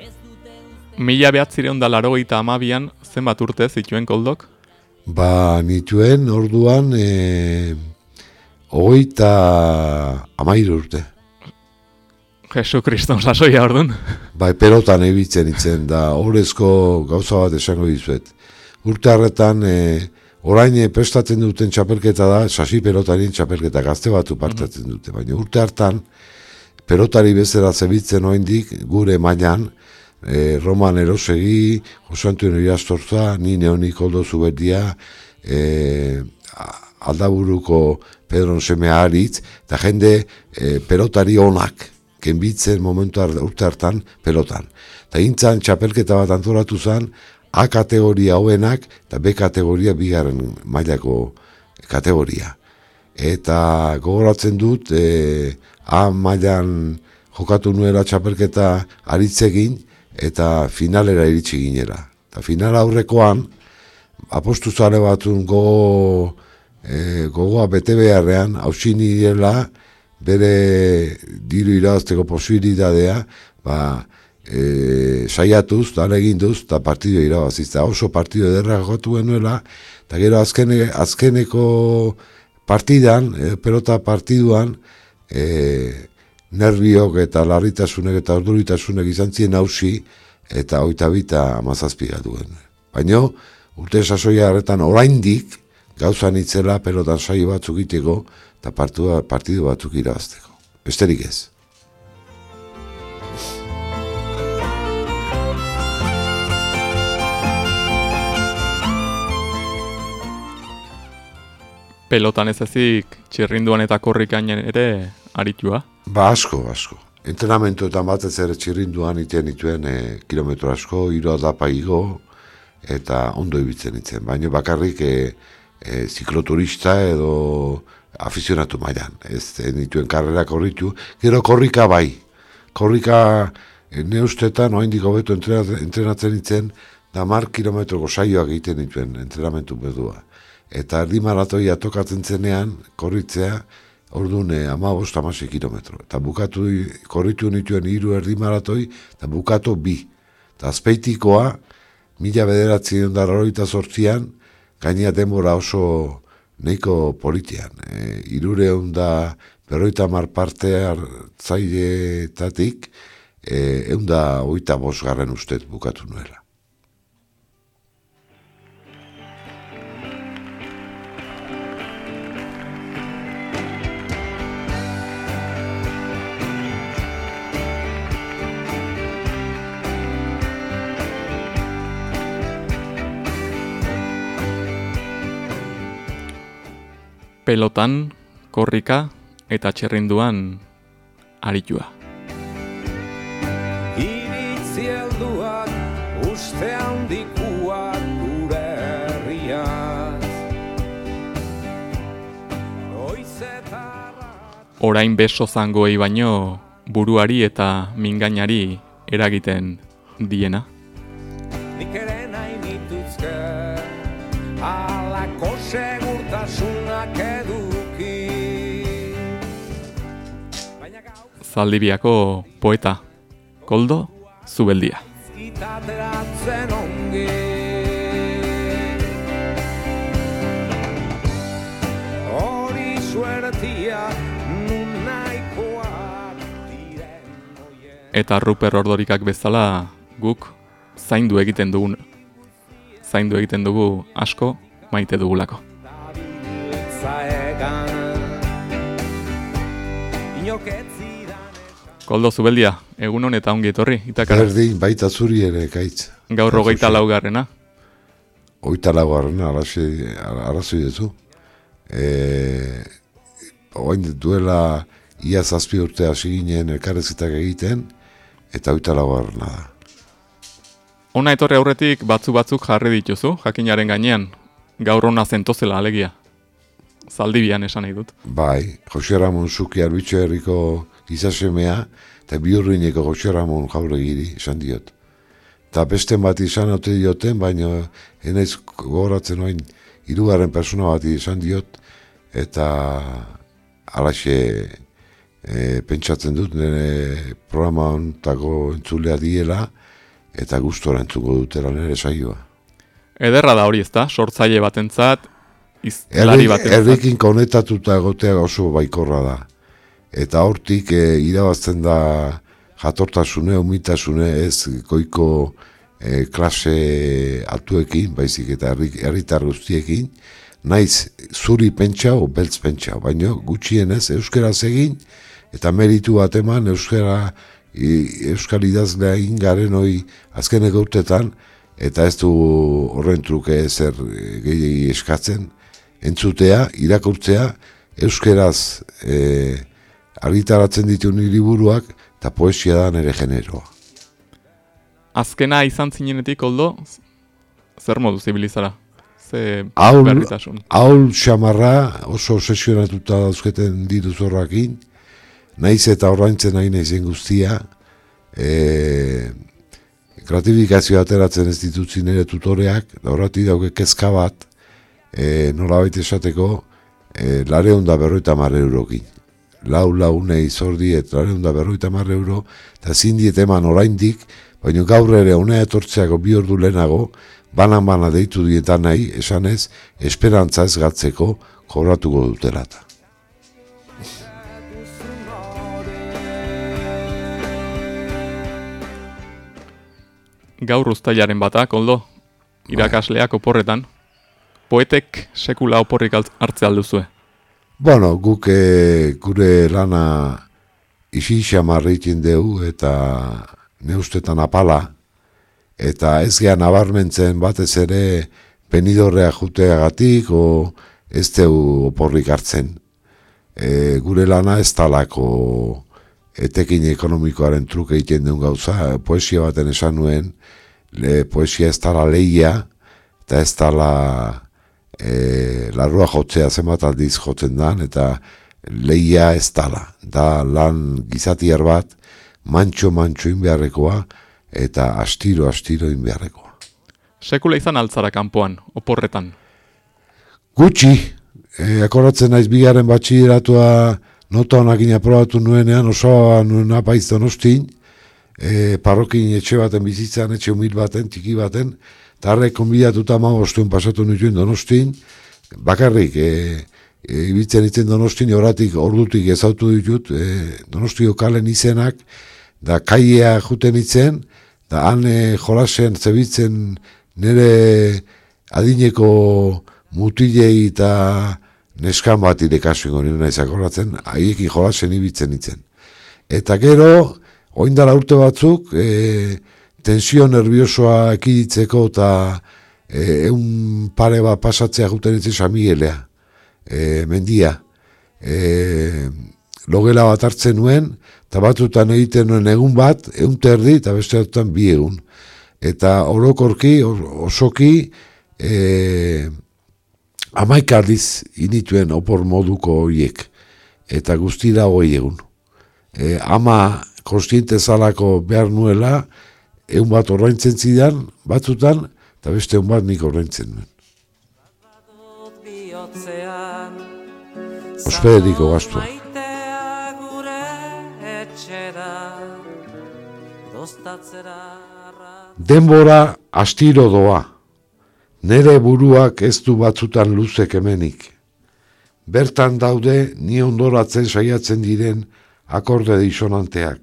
S9: Ez dute uste
S2: Mila behatzireun da laro amabian, zenbat urte zituen koldok?
S5: Ba, nituen orduan e, hogeita amairu urte.
S2: Jesu Kriston sasoia ordun.
S5: Bai, pelotan ebitzen itzen da, horrezko gauza bat esango dizuet. Urte harretan, e, orain e, prestatzen duten txapelketa da, sasi pelotarien txapelketa gazte batu partatzen dute, baina urte hartan, pelotari bezala zebitzen oindik gure mailan, e, Roman Erosegi, Jose Antonio Iastorza, ni Neonik Oldo Zuberdia, e, aldaburuko Pedron Semea Aritz, eta jende e, pelotari onak, kenbitzen momentu urte hartan pelotan. Eta intzan txapelketa bat antolatu zen, A kategoria hoenak eta B kategoria bigarren mailako kategoria. Eta gogoratzen dut, e, A mailan jokatu nuela txapelketa aritzegin eta finalera iritsi ginera. Eta final aurrekoan, apostu zale batun gogo, e, gogoa bete beharrean, hausin direla, bere diru irabazteko posibilitatea, ba, e, saiatuz, da eginduz, eta partido irabaziz. Eta oso partido ederra jokatu genuela, eta gero azkene, azkeneko partidan, e, pelota partiduan, e, nerviok eta larritasunek eta orduritasunek izan ziren hausi, eta oita bita amazazpi gatu genuen. Baina, urte sasoia harretan oraindik gauzan itzela pelotan saio batzuk iteko eta partidu batzuk irabazteko. Besterik ez.
S2: Pelotan ez ezik txirrinduan eta korrikainen ere aritua.
S5: Ba asko, asko. Entrenamentuetan batez ere txirrinduan iten dituen e, kilometro asko, hiru adapa igo, eta ondo ibitzen itzen. Baina bakarrik e, e, zikloturista edo afizionatu mailan. Ez nituen karrera korritu. Gero korrika bai. Korrika e, ne ustetan oaindik hobeto entrenatzen, entrenatzen itzen, da mar kilometroko saioak egiten dituen entrenamentu bedua. Eta erdi maratoia tokatzen zenean, korritzea, orduan eh, ama bost amasei kilometro. Eta bukatu, korritu nituen hiru erdi maratoi, eta bukatu bi. Eta azpeitikoa, mila bederatzi darroita sortzian, gainea denbora oso neiko politian. E, irureun da berroita mar parte hartzailetatik, e, eunda oita bosgarren ustez bukatu nuela.
S2: Pelotan, korrika eta txirrinduan aritua.
S3: Iritzi helduak, uste handikuak gure herriaz.
S2: Orain beso zangoei baino buruari eta mingainari eragiten diena. zaldibiako poeta, koldo zubeldia.
S3: Hori suertia
S2: eta Ruper Ordorikak bezala guk zaindu egiten dugun zaindu egiten dugu asko maite dugulako. Koldo Zubeldia, egun hon eta ongi etorri, itakara.
S5: Berdin, baita zuri ere, kaitz.
S2: Gaur hogeita laugarrena.
S5: Lagoaren arrazoi, arrazoi duzu. E, oain duela ia zazpi urte hasi ginen elkarrezitak egiten, eta oita lagoarena da.
S2: Ona etorri aurretik batzu batzuk jarri dituzu, jakinaren gainean. Gaur hona zentozela alegia. Zaldibian esan nahi dut.
S5: Bai, Jose Ramon Zuki arbitxo herriko gizasemea, eta biurrineko Jose Ramon jauregiri, esan diot. Eta beste bat izan ote dioten, baina enaiz gogoratzen oin hirugarren persona bat izan diot, eta alaxe e, pentsatzen dut nire programa ontako entzulea diela, eta gustora entzuko dutela nire saioa.
S2: Ederra da hori ezta, sortzaile batentzat, izlari batentzat.
S5: Herrikin konetatuta egotea oso baikorra da. Eta hortik e, irabazten da jatortasune, umitasune ez goiko e, klase altuekin, baizik eta herri- herritar guztiekin, naiz zuri pentsa o beltz pentsa, baina gutxienez euskaraz egin eta meritu bat eman euskara i- euskal idazlea egin garen hoi azkeneko urtetan eta ez du horren truke ezer e, gehiagi eskatzen. Entzutea, irakurtzea, euskeraz e, argitaratzen ditu liburuak eta poesia da nere generoa.
S2: Azkena izan zinenetik, Koldo, zer modu zibilizara? Ze
S5: Haul, haul xamarra oso obsesionatuta dauzketen ditu zorrakin, naiz eta ordaintzen nahi naizen guztia, e, gratifikazioa ateratzen ez ditutzi nire tutoreak, horrati dauke kezka bat, e, nolabait esateko, e, lareun da berroita mar eurokin. Lau launei zordiet lareun da berroita mar euro, eta zindiet eman oraindik, baina gaur ere honea etortzeako bi ordu lehenago, banan-bana deitu dietan nahi, esanez, esperantza ez gatzeko kobratuko dutelata.
S2: Gaur uztailaren bata, Koldo, irakasleak oporretan. Poetek sekula oporrik hartze alduzue.
S5: Bueno, guk e, gure lana isi xamarra egiten dugu eta neustetan apala, eta ez gehan nabarmentzen batez ere penidorrea juteagatik o ez deu oporrik hartzen. E, gure lana ez talako etekin ekonomikoaren truke egiten duen gauza, poesia baten esan nuen, le, poesia ez tala leia, eta ez tala e, larrua jotzea zenbat aldiz jotzen dan, eta leia ez tala. Da lan gizatiar bat, mantxo-mantxo inbeharrekoa, eta astiro-astiro inbeharrekoa.
S2: Sekula izan altzara kanpoan, oporretan.
S5: Gutxi, e, akoratzen naiz bigarren batxideratua nota honakin aprobatu nuenean, osoa nuen apaiz donostin, e, parrokin etxe baten bizitzan, etxe humil baten, txiki baten, eta harrek konbidatuta ma ostuen pasatu nituen donostin, bakarrik, e, ibitzen itzen donostin, horatik ordutik ezautu ditut, e, donostio kalen izenak, da kaiea juten itzen, da han jolasen zebitzen nire adineko mutilei eta neskan bat irekasu ingo nire naiz akordatzen, haiekin jolasen ibitzen itzen. Eta gero, oindala urte batzuk, e, tensio nerviosoa ekiditzeko eta e, eun pare bat pasatzea juten itzen Samielea, e, mendia. E, logela bat hartzen nuen, eta batzutan egiten nuen egun bat, egun terdi, eta beste batzutan bi egun. Eta orokorki, o- osoki, e, amaik aldiz inituen opor moduko horiek, eta guztira hoi egun. E, ama konstiente zalako behar nuela, egun bat ordaintzen zidan, batzutan, eta beste egun bat nik ordaintzen nuen. Ospederiko gastua.
S10: Arrat
S5: Denbora astiro doa. Nere buruak ez du batzutan luzek hemenik. Bertan daude ni ondoratzen saiatzen diren akorde disonanteak.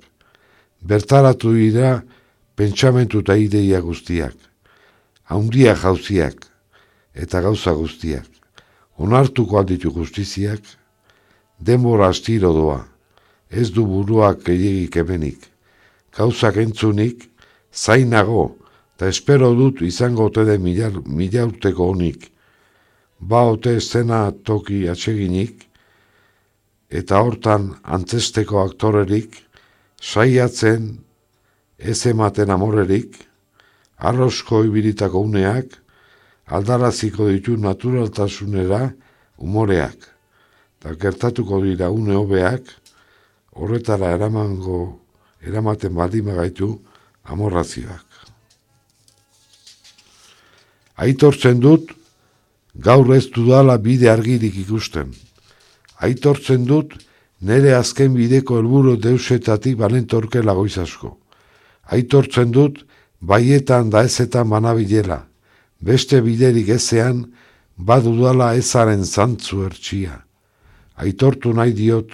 S5: bertaratu dira pentsamentu eta ideia guztiak, haundia jauziak eta gauza guztiak, onartuko alditu justiziak, denbora astiro doa, ez du buruak gehiagik hemenik, gauzak entzunik, zainago, eta espero dut izango ote den mila, mila urteko honik, ba ote zena toki atseginik, eta hortan antzesteko aktorerik, saiatzen ez ematen amorerik, arrosko ibiritako uneak, aldaraziko ditu naturaltasunera umoreak, eta gertatuko dira une hobeak, horretara eramango, eramaten baldin gaitu amorrazioak. Aitortzen dut, gaur ez dudala bide argirik ikusten. Aitortzen dut, nere azken bideko helburu deusetatik balentorke lagoiz asko. Aitortzen dut, baietan da ezetan banabilela, beste biderik ezean, badudala ezaren zantzu ertsia. Aitortu nahi diot,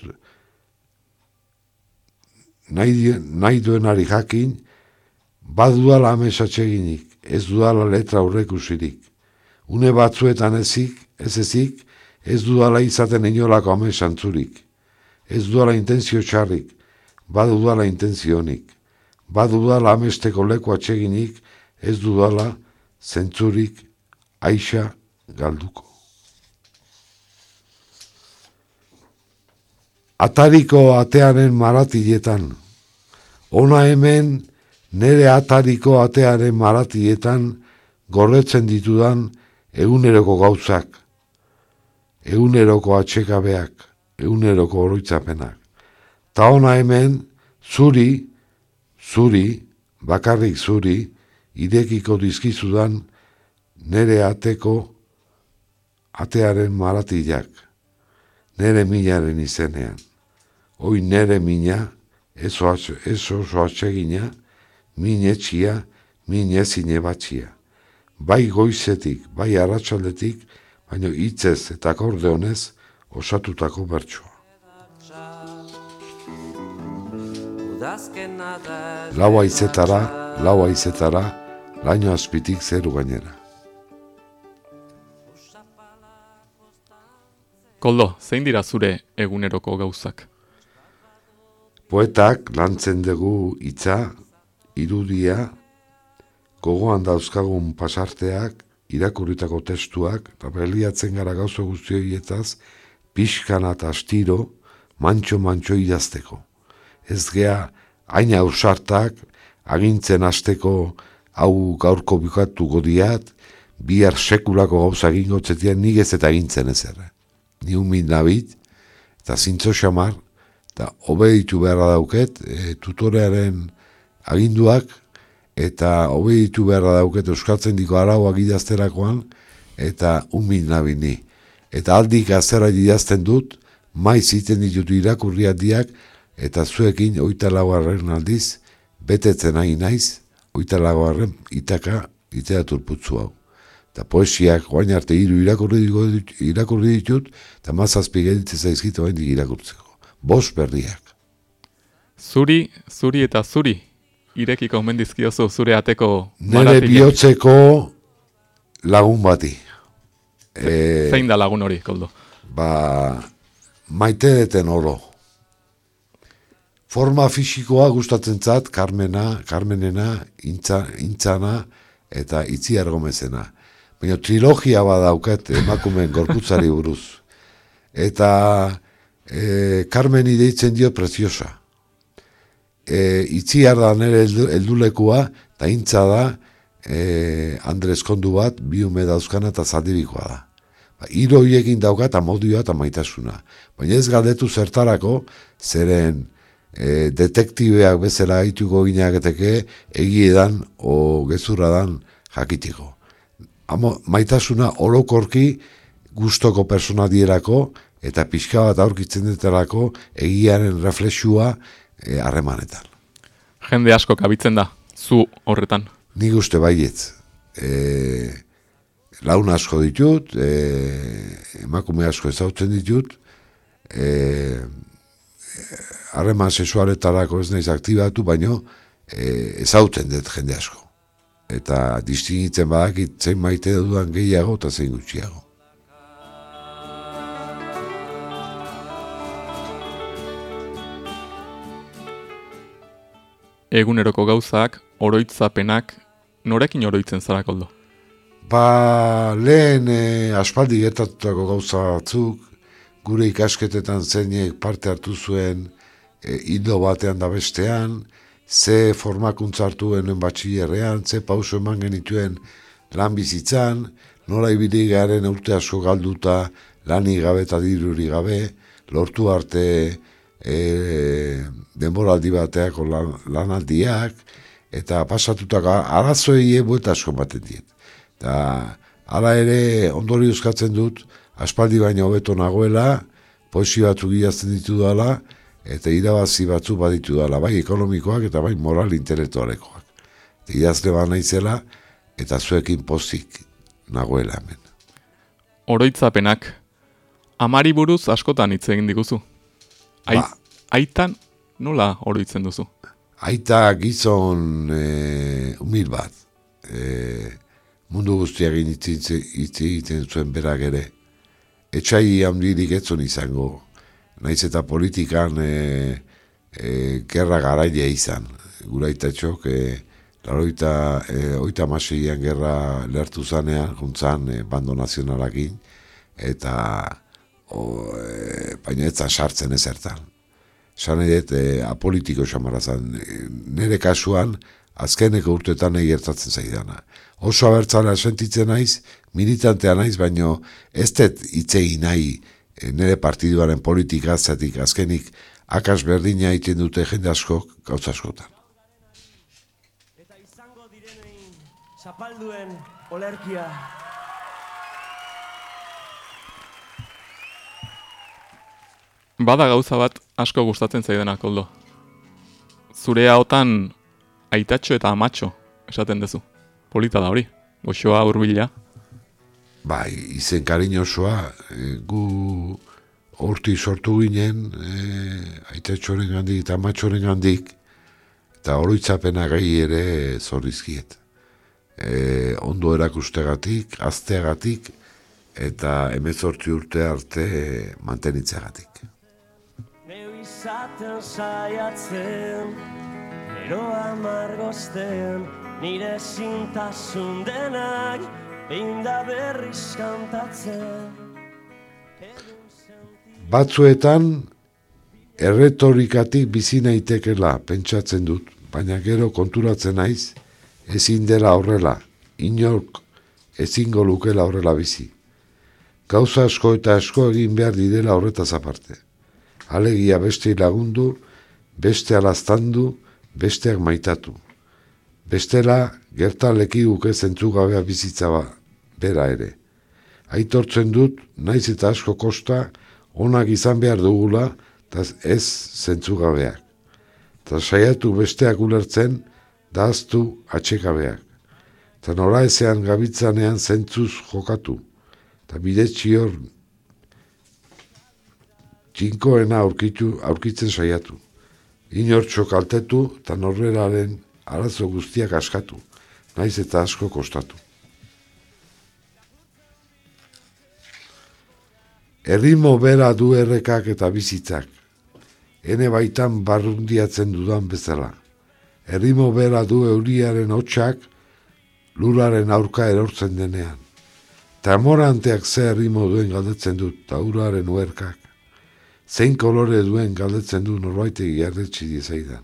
S5: nahi, nahi duenari jakin, badudala amesatxeginik, ez dudala letra aurrekusirik. Une batzuetan ezik, ez ezik, ez dudala izaten inolako amesantzurik. Ez dudala intenzio txarrik, badudala intenzionik. Badudala amesteko leku atseginik, ez dudala zentzurik aixa galduko. Atariko atearen maratiletan, ona hemen nere atariko atearen maratiletan gorretzen ditudan eguneroko gauzak, eguneroko atxekabeak, eguneroko oroitzapenak. Ta ona hemen zuri, zuri, bakarrik zuri, irekiko dizkizudan nere ateko atearen maratilak, nere minaren izenean. Hoi nere mina, ez, oso atsegina, min etxia, min ezine batxia. Bai goizetik, bai arratsaldetik, baino hitzez eta akordeonez osatutako bertsoa. Lau aizetara, lau aizetara, laino azpitik zeru gainera.
S2: Koldo, zein dira zure eguneroko gauzak?
S5: Poetak lantzen dugu hitza, irudia, gogoan dauzkagun pasarteak, irakurritako testuak, eta beliatzen gara gauzo guzti horietaz, pixkana eta astiro, mantxo-mantxo idazteko. Ez gea, hain ausartak, agintzen asteko hau gaurko bukatuko diat, bihar sekulako gauza egingo txetian nik ez eta agintzen ez erre. Ni umin nabit, eta zintzo xamar, eta obeditu beharra dauket, e, tutorearen aginduak, eta obeditu beharra dauket euskaltzen diko arauak idazterakoan, eta umin nabini. Eta aldik azera idazten dut, maiz iten ditut irakurriatiak, eta zuekin oita laugarren aldiz, betetzen nahi naiz, oita laugarren itaka literatur putzu hau. Eta poesiak, oain arte hiru irakurri, irakurri ditut, eta mazazpi gelditzen zaizkit oain irakurtzeko. Bos berriak.
S2: Zuri, zuri eta zuri, irekiko omen dizkiozu zure ateko
S5: Nere bihotzeko lagun bati. E,
S2: Zein da lagun hori, Koldo?
S5: ba, maite deten oro. Forma fisikoa gustatzen zat, Carmena, Carmenena, intza, intzana eta itzi argomezena. Baina trilogia badaukat emakumeen gorputzari [laughs] buruz. Eta e, Carmeni deitzen dio preziosa. E, itziar da nire heldu, heldulekua, eta intza da e, Andres Kondu bat, bi ume dauzkana eta zaldibikoa da. Ba, Iro hiekin dauka eta modioa eta maitasuna. Baina ez galdetu zertarako, zeren e, detektibeak bezala gaituko gineaketeke egiedan o gezurra dan jakitiko. Amo, maitasuna orokorki gustoko persona dierako eta pixka bat aurkitzen detelako egiaren reflexua e, harremanetan.
S2: Jende asko kabitzen da, zu horretan.
S5: Nik uste baietz. E, laun asko ditut, e, emakume asko ezautzen ditut, e, harreman sexualetarako ez naiz aktibatu, baino e, ezauten dut jende asko. Eta distingitzen badakit zein maite dudan gehiago eta zein gutxiago.
S2: Eguneroko gauzak, oroitzapenak, norekin oroitzen zara koldo?
S5: Ba, lehen e, aspaldi gertatutako gauza batzuk, gure ikasketetan zeinek parte hartu zuen e, hildo batean da bestean, ze formakuntza hartu genuen batxillerrean, ze pauso eman genituen lan bizitzan, nola ibili garen urte asko galduta, lani gabe eta diruri gabe, lortu arte e, denboraldi bateako lan, lanaldiak, eta pasatutako arazoei buelta asko baten diet. Eta hala ere ondori euskatzen dut, aspaldi baina hobeto nagoela, poesi batzuk idazten ditu dela, eta irabazi batzu baditu dela, bai ekonomikoak eta bai moral intelektualekoak. Eta idazle ba naizela, eta zuekin pozik nagoela hemen.
S2: Oroitzapenak, amari buruz askotan hitz egin diguzu. Ai,
S5: Ba.
S2: Aitan nola oroitzen duzu?
S5: Aita gizon e, humil bat. E, mundu guztiak hitz egiten zuen berak ere. Etxai handirik etzon izango. Naiz eta politikan e, e, gerra garaile izan. Gura aitatxok, e, laroita, e, oita maseian gerra lertu zanean, juntzan e, bando nazionalakin, eta o, e, baina etzan sartzen ezertan. San edet, e, apolitiko xamara zan. E, nere kasuan, azkeneko urteetan nahi gertatzen zaidana. Oso abertzala sentitzen naiz, militantea naiz, baino ez dut itzei nahi e, nere partiduaren politika zatik azkenik akas berdina egiten dute jende askok gauza askotan.
S3: Eta izango direnei zapalduen olerkia
S2: Bada gauza bat asko gustatzen zaidana koldo. Zure haotan aitatxo eta amatxo esaten duzu. Polita da hori, goxoa hurbila.
S5: Bai, izen kariñosoa, e, gu horti sortu ginen, e, aitatxoren gandik eta amatxoren gandik, eta oroitzapena gai ere zorizkiet. E, ondo erakustegatik, azteagatik, eta emezortzi urte arte mantenitzeagatik.
S3: Neu izaten saiatzen Ero amargozten Nire zintasun denak Behin da berriz kantatzen
S5: Batzuetan, erretorikatik bizi naitekela pentsatzen dut, baina gero konturatzen naiz, ezin dela horrela, inork ezingo lukela horrela bizi. Gauza asko eta asko egin behar direla horretaz aparte. Alegia beste lagundu, beste alaztandu, besteak maitatu. Bestela, gerta leki guke zentzugabea bizitza ba, bera ere. Aitortzen dut, naiz eta asko kosta, onak izan behar dugula, eta ez zentzugabeak. Eta saiatu besteak ulertzen, daztu atxekabeak. Eta nora ezean gabitzanean zentzuz jokatu. Eta bidetxi hor txinkoena aurkitu, aurkitzen saiatu. Inortxo kaltetu eta norberaren arazo guztiak askatu, naiz eta asko kostatu. Errimo bera du errekak eta bizitzak, ene baitan barrundiatzen dudan bezala. Errimo bera du euriaren hotxak luraren aurka erortzen denean. Ta amoranteak ze errimo duen galdetzen dut, ta uraren uerkak. Zein kolore duen galdetzen du norbaitegi ardetsi dizaidan.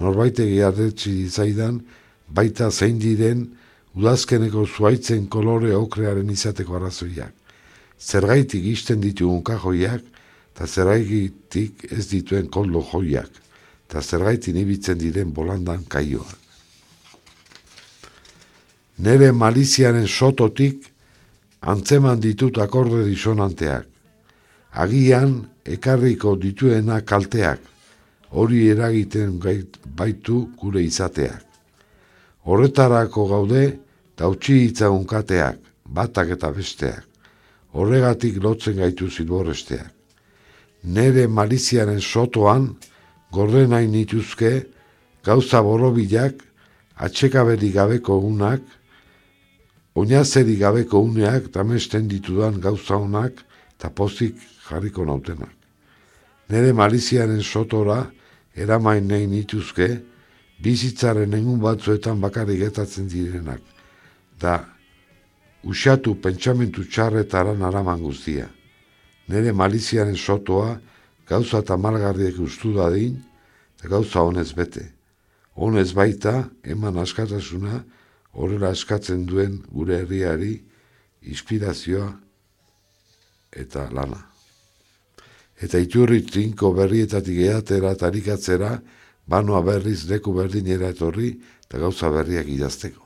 S5: Norbaitegi ardetsi dizaidan, baita zein diren udazkeneko zuaitzen kolore okrearen izateko arrazoiak. Zergaitik isten ditugun kajoiak, eta zergaitik ez dituen koldo joiak, eta zergaitin ibitzen diren bolandan kaioak. Nere maliziaren sototik antzeman ditut akorde disonanteak. Agian ekarriko dituena kalteak, hori eragiten gait- baitu gure izateak. Horretarako gaude, dautxi hitzagun kateak, batak eta besteak. Horregatik lotzen gaitu zilborresteak. nere maliziaren sotoan gorde nahi nituzke gauza borobilak, atxekaberik gabeko unak, oinazeri gabeko uneak, tamesten ditudan gauza honak, eta pozik jarriko nautenak. Nere maliziaren sotora, eramain nahi nituzke, bizitzaren egun batzuetan bakarrik getatzen direnak. Da, usatu pentsamentu txarretara naraman guztia. Nere maliziaren sotoa, gauza eta malgarriek ustu dadin, eta gauza honez bete. Honez baita, eman askatasuna, horrela eskatzen duen gure herriari, inspirazioa eta lana. Eta iturri trinko berrietatik eatera tarikatzera, banoa berriz leku berdinera etorri, eta gauza berriak idazteko.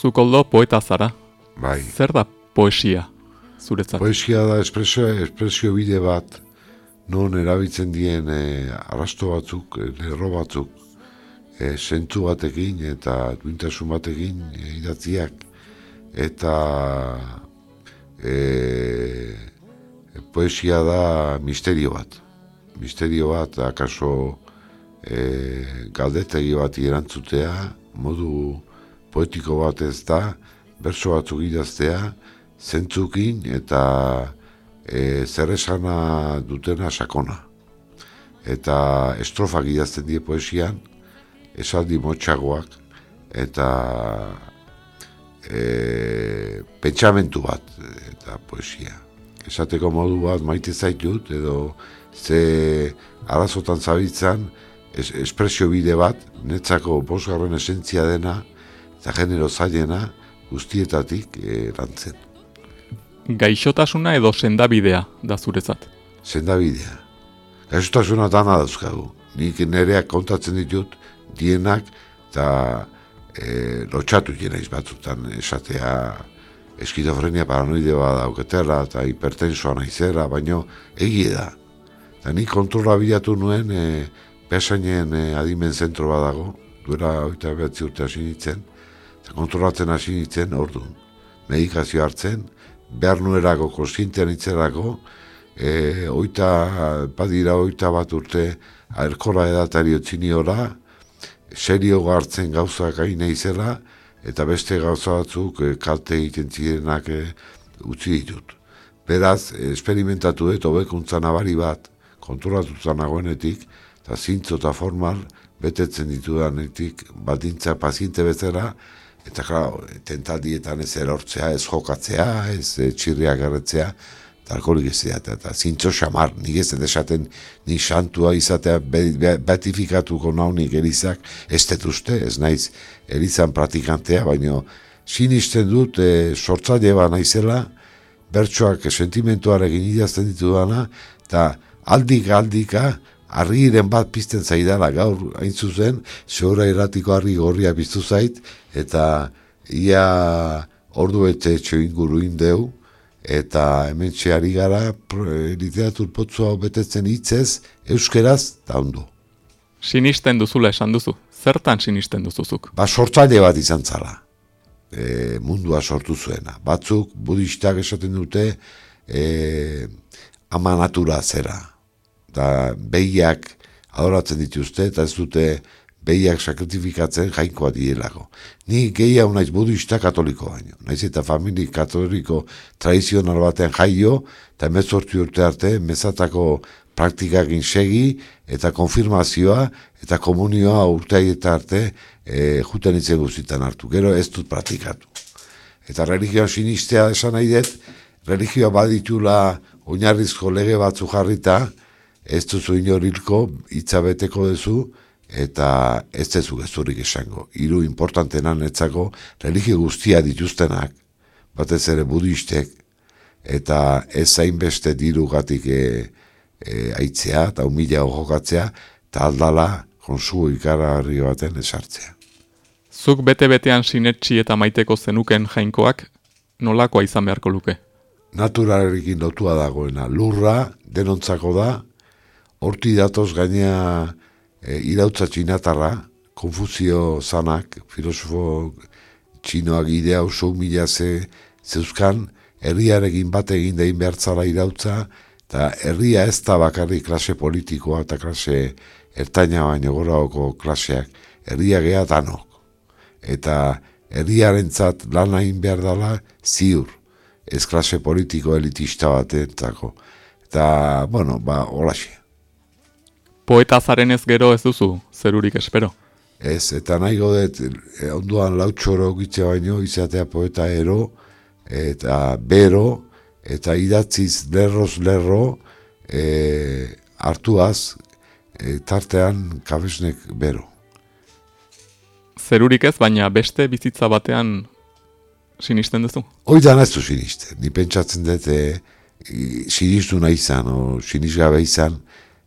S2: Zukoldo poeta zara.
S5: Bai.
S2: Zer da poesia, zuretzat?
S5: Poesia da espresio, espresio bide bat, non erabiltzen dien e, arrasto batzuk, lerro batzuk, e, zentzu batekin eta duintasun batekin e, idatziak. Eta e, poesia da misterio bat. Misterio bat, akaso e, galdetegi bat erantzutea, modu poetiko bat ez da, berso batzuk idaztea, zentzukin eta e, zer esana dutena sakona. Eta estrofak idazten die poesian, esaldi motxagoak, eta e, pentsamentu bat, eta poesia. Esateko modu bat maite zaitut, edo ze arazotan zabitzan, es, espresio bide bat, netzako bosgarren esentzia dena, eta genero zailena guztietatik e, lantzen.
S2: Gaixotasuna edo sendabidea da zuretzat.
S5: Sendabidea. Gaixotasuna dana dauzkagu. Nik nereak kontatzen ditut, dienak, eta e, lotxatu jenaiz batzutan esatea eskizofrenia paranoide bat dauketela eta hipertensoa naizera, baino egie da. Eta nik kontrola bilatu nuen e, behasainen e, adimen zentro bat dago, duela oita behatzi urte hasi nintzen, eta kontrolatzen hasi nintzen orduan. Medikazio hartzen, behar nuerako, konsientean nitzerako, e, oita, badira oita bat urte erkola edatari otziniora, serio hartzen gauzak gaina izela, eta beste gauza batzuk e, kalte egiten zirenak e, utzi ditut. Beraz, esperimentatu dut hobekuntza nabari bat, kontrolatuta nagoenetik, eta zintzo eta formal, betetzen ditudanetik, baldintza paziente bezala, eta klaro, tentaldietan ez erortzea, ez jokatzea, ez e, txirriak erretzea, eta alkoholik ez idatea, eta zintzo xamar, nik ez esaten ni santua izatea be- be- beatifikatuko naunik elizak, ez dut uste, ez naiz elizan pratikantea, baino sinisten dut e, sortzaile ba naizela, bertsoak sentimentuarekin idazten ditudana, eta aldik aldika, argiren bat pizten zaidala gaur hain zuzen, zehora eratiko argi gorria piztu zait, eta ia ordu ete etxo inguru indeu, eta hemen ari gara eh, literatur potzua betetzen hitzez, euskeraz, eta ondo.
S2: Sinisten duzula esan duzu. Zertan sinisten duzuzuk?
S5: Ba, sortzaile bat izan zala. E, mundua sortu zuena. Batzuk budistak esaten dute e, ama natura zera. Da, behiak adoratzen dituzte, eta ez dute behiak sakritifikatzen jainkoa direlako. Ni gehiago naiz budista katoliko baino. Naiz eta famili katoliko tradizional batean jaio, eta emezortzi urte arte, mezatako praktikakin segi, eta konfirmazioa, eta komunioa urteaieta arte, e, juten itzen guztitan hartu. Gero ez dut praktikatu. Eta religioan sinistea esan nahi dut, religioa baditula oinarrizko lege batzu jarrita, ez duzu inorilko, hitza beteko duzu, eta ez dezu gezurrik esango. Hiru importantena netzako religio guztia dituztenak, batez ere budistek, eta ez zainbeste dirugatik e, e, aitzea, eta humila jokatzea, eta aldala konsumo ikaragarri baten esartzea.
S2: Zuk bete-betean sinetxi eta maiteko zenuken jainkoak nolakoa izan beharko luke?
S5: naturalekin lotua dagoena. Lurra, denontzako da, horti datoz gainea e, irautza txinatarra, Konfuzio zanak, filosofo txinoak idea oso mila ze zeuzkan, herriarekin bat egin dein behartzala irautza, eta herria ez da bakarrik klase politikoa eta klase ertaina baino goraoko klaseak, herria gea danok. Eta herriarentzat lan egin behar dela ziur, ez klase politiko elitista batentzako. Eta, bueno, ba, holaxe.
S2: Poeta zarenez gero ez duzu, zerurik espero.
S5: Ez, eta nahi godet, e, onduan lautxoro gitze baino, izatea poeta ero, eta bero, eta idatziz lerroz lerro, e, hartuaz, e, tartean kabesnek bero.
S2: Zerurik ez, baina beste bizitza batean sinisten duzu.
S5: Hoidan ez du sinisten, ni pentsatzen dut e, sinistu nahi izan, o sinisgabe izan,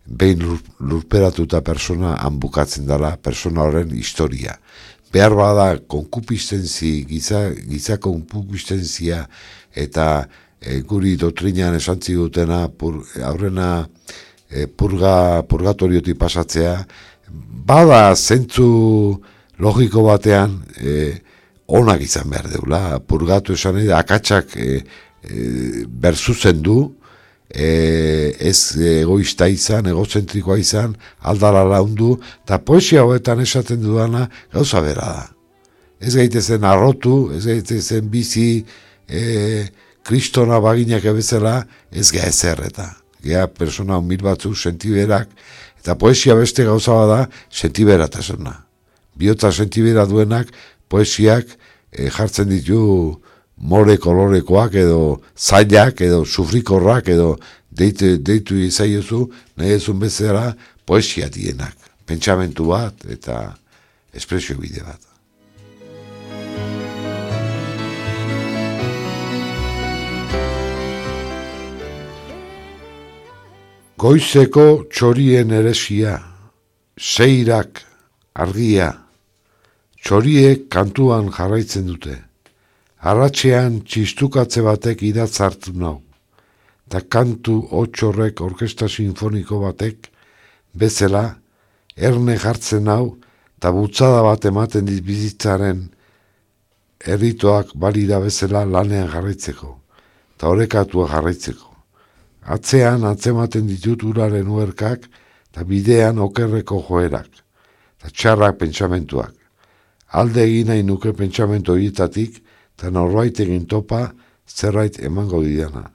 S5: behin lur, lurperatuta persona han bukatzen dela, persona horren historia. Behar bada konkupistenzi, giza, giza konkupistenzia eta e, guri doktrinan esantzi dutena pur, aurrena e, purga, purgatoriotik pasatzea, bada zentzu logiko batean e, onak izan behar deula. Purgatu esan akatsak e, e, berzuzen du, e, ez egoista izan, egozentrikoa izan, aldara laundu, eta poesia hoetan esaten dudana gauza bera da. Ez gaitezen arrotu, ez gaitezen bizi e, kristona baginak ebezela, ez ga ezer eta. Gea persona humil batzuk sentiberak, eta poesia beste gauza bada sentiberatasuna. Biota sentibera duenak poesiak e, jartzen ditu more kolorekoak edo zailak edo sufrikorrak edo deitu, deitu izaiozu nahi ezun bezala poesia dienak. Pentsamentu bat eta espresio bide bat. Goizeko txorien eresia, seirak, argia, txoriek kantuan jarraitzen dute. Arratxean txistukatze batek idatz hartu nau, eta kantu otxorrek orkesta sinfoniko batek bezala erne jartzen hau eta butzada bat ematen dit bizitzaren erritoak balira bezala lanean jarraitzeko, eta orekatua jarraitzeko. Atzean atzematen ditut uraren uerkak eta bidean okerreko joerak, eta txarrak pentsamentuak. Alde egin nahi nuke pentsamentu horietatik eta norbait egin topa zerbait emango didana.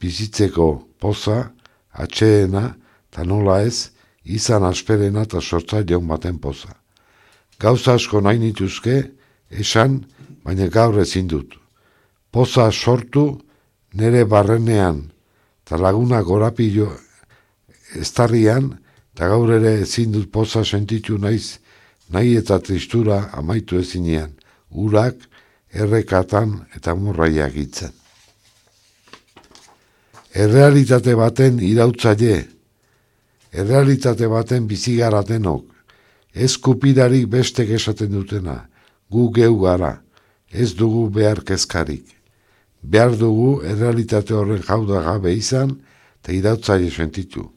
S5: Bizitzeko poza, atxeena eta nola ez, izan asperena eta sortzaileon baten poza. Gauza asko nahi nituzke, esan, baina gaur ezin dut. Poza sortu nere barrenean eta laguna gorapilo estarrian, eta gaur ere ezin dut poza sentitu naiz, nahi eta tristura amaitu ezinean, urak, errekatan eta murraiak itzen. Errealitate baten irautzaile, errealitate baten bizigara denok, ez kupidarik bestek esaten dutena, gu geu gara, ez dugu behar kezkarik. Behar dugu errealitate horren jauda gabe izan, eta irautzaile sentitu.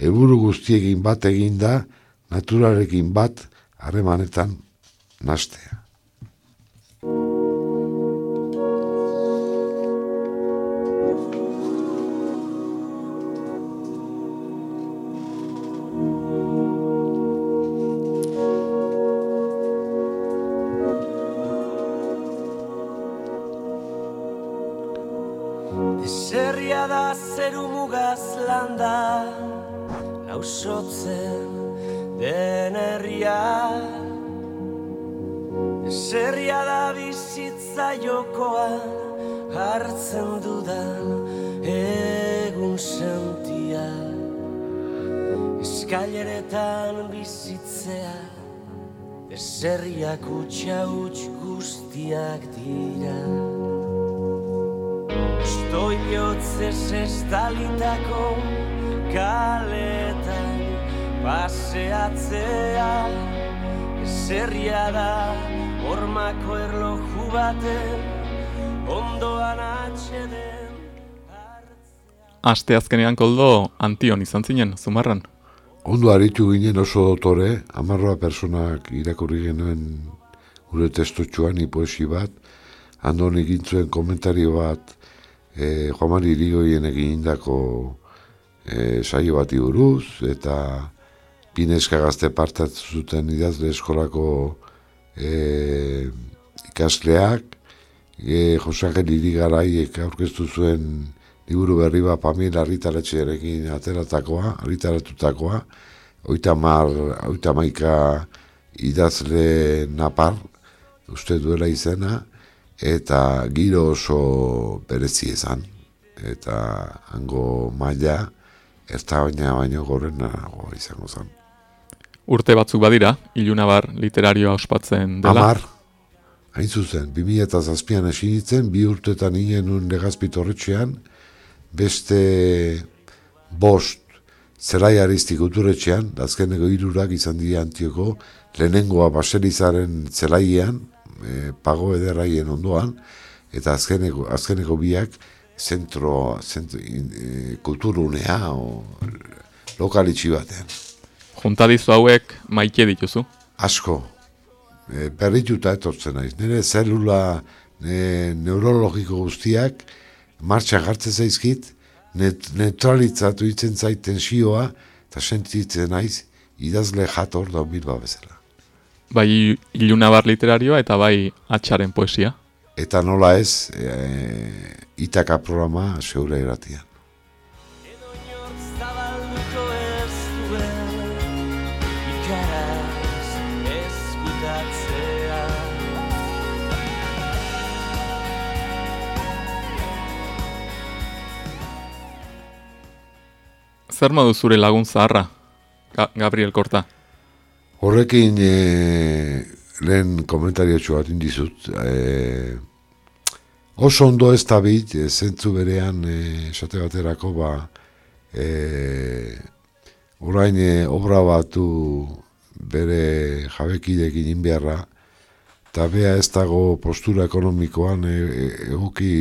S5: Helburu guztiekin bat egin da, naturarekin bat harremanetan nastea.
S3: Eserriak utxa huts guztiak dira. Estoy bihotzez estalitako kaletan paseatzea. Eserria da hormako erloju baten ondoan atxeden
S2: Aste azkenean koldo antion izan zinen, zumarran.
S5: Ondo aritu ginen oso dotore, amarroa personak irakurri genuen gure testotxuan poesi bat, andon egintzuen komentario bat, e, Juan Mari Irigoyen egin indako e, saio bati buruz, eta Pineska gazte partat zuten idazle eskolako e, ikasleak, e, Josangel Irigaraiek aurkeztu zuen liburu berri bat Pamela argitaratxearekin ateratakoa, argitaratutakoa, oita mar, oita maika idazle napar, uste duela izena, eta giro oso berezi ezan, eta hango maila, ez da baina baino gorenago izango zen.
S2: Urte batzuk badira, ilunabar literarioa ospatzen dela.
S5: Amar, hain zuzen, 2000 eta zazpian hasi nintzen, bi urtetan inen nun legazpit horretxean, beste bost zelai aristik uturetxean, azkeneko hirurak izan dira antioko, lehenengoa baselizaren zelaian, e, pago ederraien ondoan, eta azkeneko, azkeneko biak zentro, zentro e, kulturunea o lokalitxi batean.
S2: Juntadizu hauek maite dituzu.
S5: Asko, e, berrituta etortzen naiz. Nire zelula ne, neurologiko guztiak martxan jartzen zaizkit, net, neutralitzatu itzen zait tensioa, eta sentitzen naiz, idazle jator da bilba bezala.
S2: Bai ilunabar literarioa eta bai atxaren poesia.
S5: Eta nola ez, e, itaka programa zeure eratian.
S2: Zer modu zure lagun zaharra, Ga Gabriel Korta?
S5: Horrekin e, lehen komentario bat indizut, e, oso ondo ez da bit, e, zentzu berean esate baterako ba, e, orain e, obra batu bere jabekidekin inbeharra, eta bea ez dago postura ekonomikoan e, e, egoki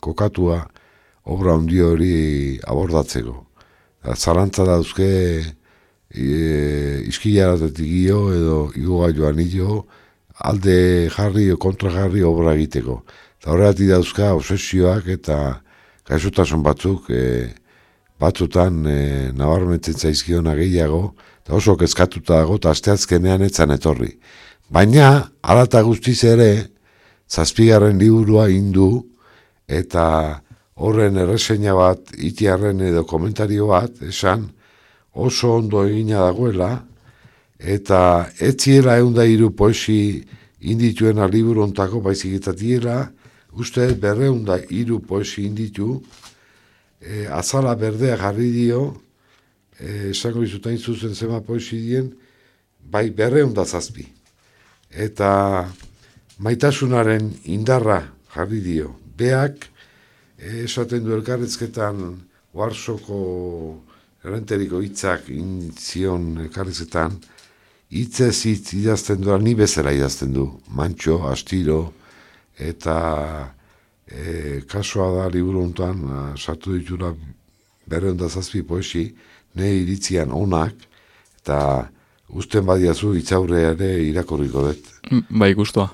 S5: kokatua obra handi hori abordatzeko. Zarantza dauzke e, iskilaratetik gio edo igogailuan hilo alde jarri o kontra jarri obra egiteko. Eta horregatik dauzka obsesioak eta gaixotasun batzuk e, batzutan e, nabarmentzen zaizkiona gehiago eta oso kezkatuta dago eta asteazkenean etzan etorri. Baina, alata guztiz ere, zazpigarren liburua indu eta horren erreseina bat, itiarren edo komentario bat, esan, oso ondo egina dagoela, eta etziela egun da hiru poesi indituena liburu ontako baizik uste berreun da hiru poesi inditu, e, azala berdea jarri dio, e, esango izutain zuzen zema poesi dien, bai berreun da zazpi. Eta maitasunaren indarra jarri dio. Beak, esaten du elkarrezketan, Warsoko errenteriko hitzak intzion elkarrezketan, hitzez hitz idazten du, ni bezala idazten du, mantxo, astiro, eta e, kasua da liburu a, sartu ditura berreun da zazpi poesi, ne iritzian onak, eta usten badiazu itzaurre ere irakorriko dut.
S2: Mm, Bai, guztua.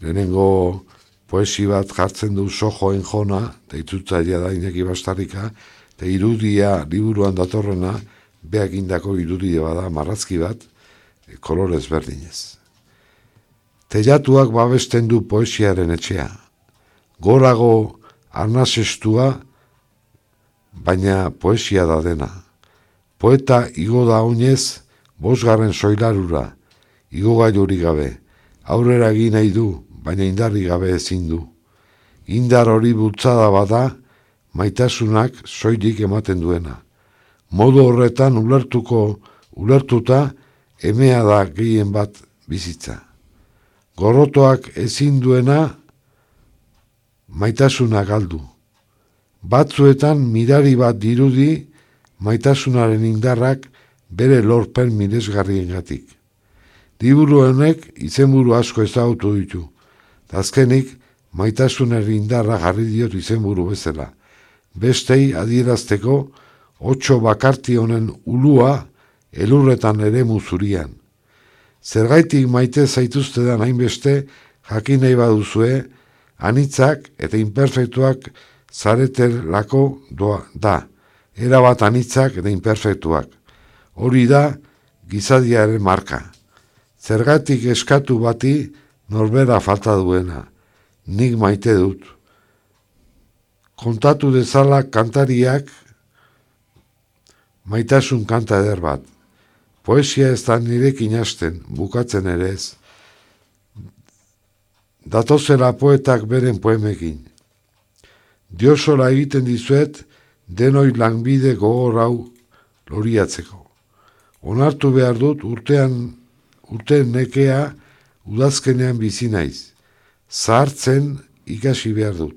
S5: Lehenengo poesi bat jartzen du sojoen jona, eta da inaki bastarrika, eta irudia liburuan datorrena, beak indako irudia bada, marrazki bat, e, kolorez berdinez. Teilatuak babesten du poesiaren etxea. Gorago arnazestua, baina poesia da dena. Poeta igo da oinez, bosgarren soilarura, igo gailurik gabe, aurrera egin nahi du, baina indarri gabe ezin du. Indar hori bultzada bada, maitasunak soilik ematen duena. Modu horretan ulertuko, ulertuta, emea da gehien bat bizitza. Gorrotoak ezin duena, maitasuna galdu. Batzuetan mirari bat dirudi, maitasunaren indarrak bere lorpen miresgarriengatik. Liburu honek izenburu asko ezagutu ditu. Azkenik maitasunaren indarra jarri diot izenburu bezala. Bestei adierazteko otxo bakarti honen ulua elurretan ere muzurian. Zergaitik maite zaituzte da hainbeste jakin nahi baduzue, anitzak eta imperfektuak zaretelako doa da. Era bat anitzak eta imperfektuak. Hori da gizadiaren marka. Zergatik eskatu bati norbera falta duena. Nik maite dut. Kontatu dezala kantariak maitasun kanta eder bat. Poesia ez da nirekin hasten, bukatzen ere ez. Datozela poetak beren poemekin. Diosola egiten dizuet, denoi lanbide gogor hau loriatzeko. Onartu behar dut urtean, urte nekea udazkenean bizi naiz. Zahartzen ikasi behar dut.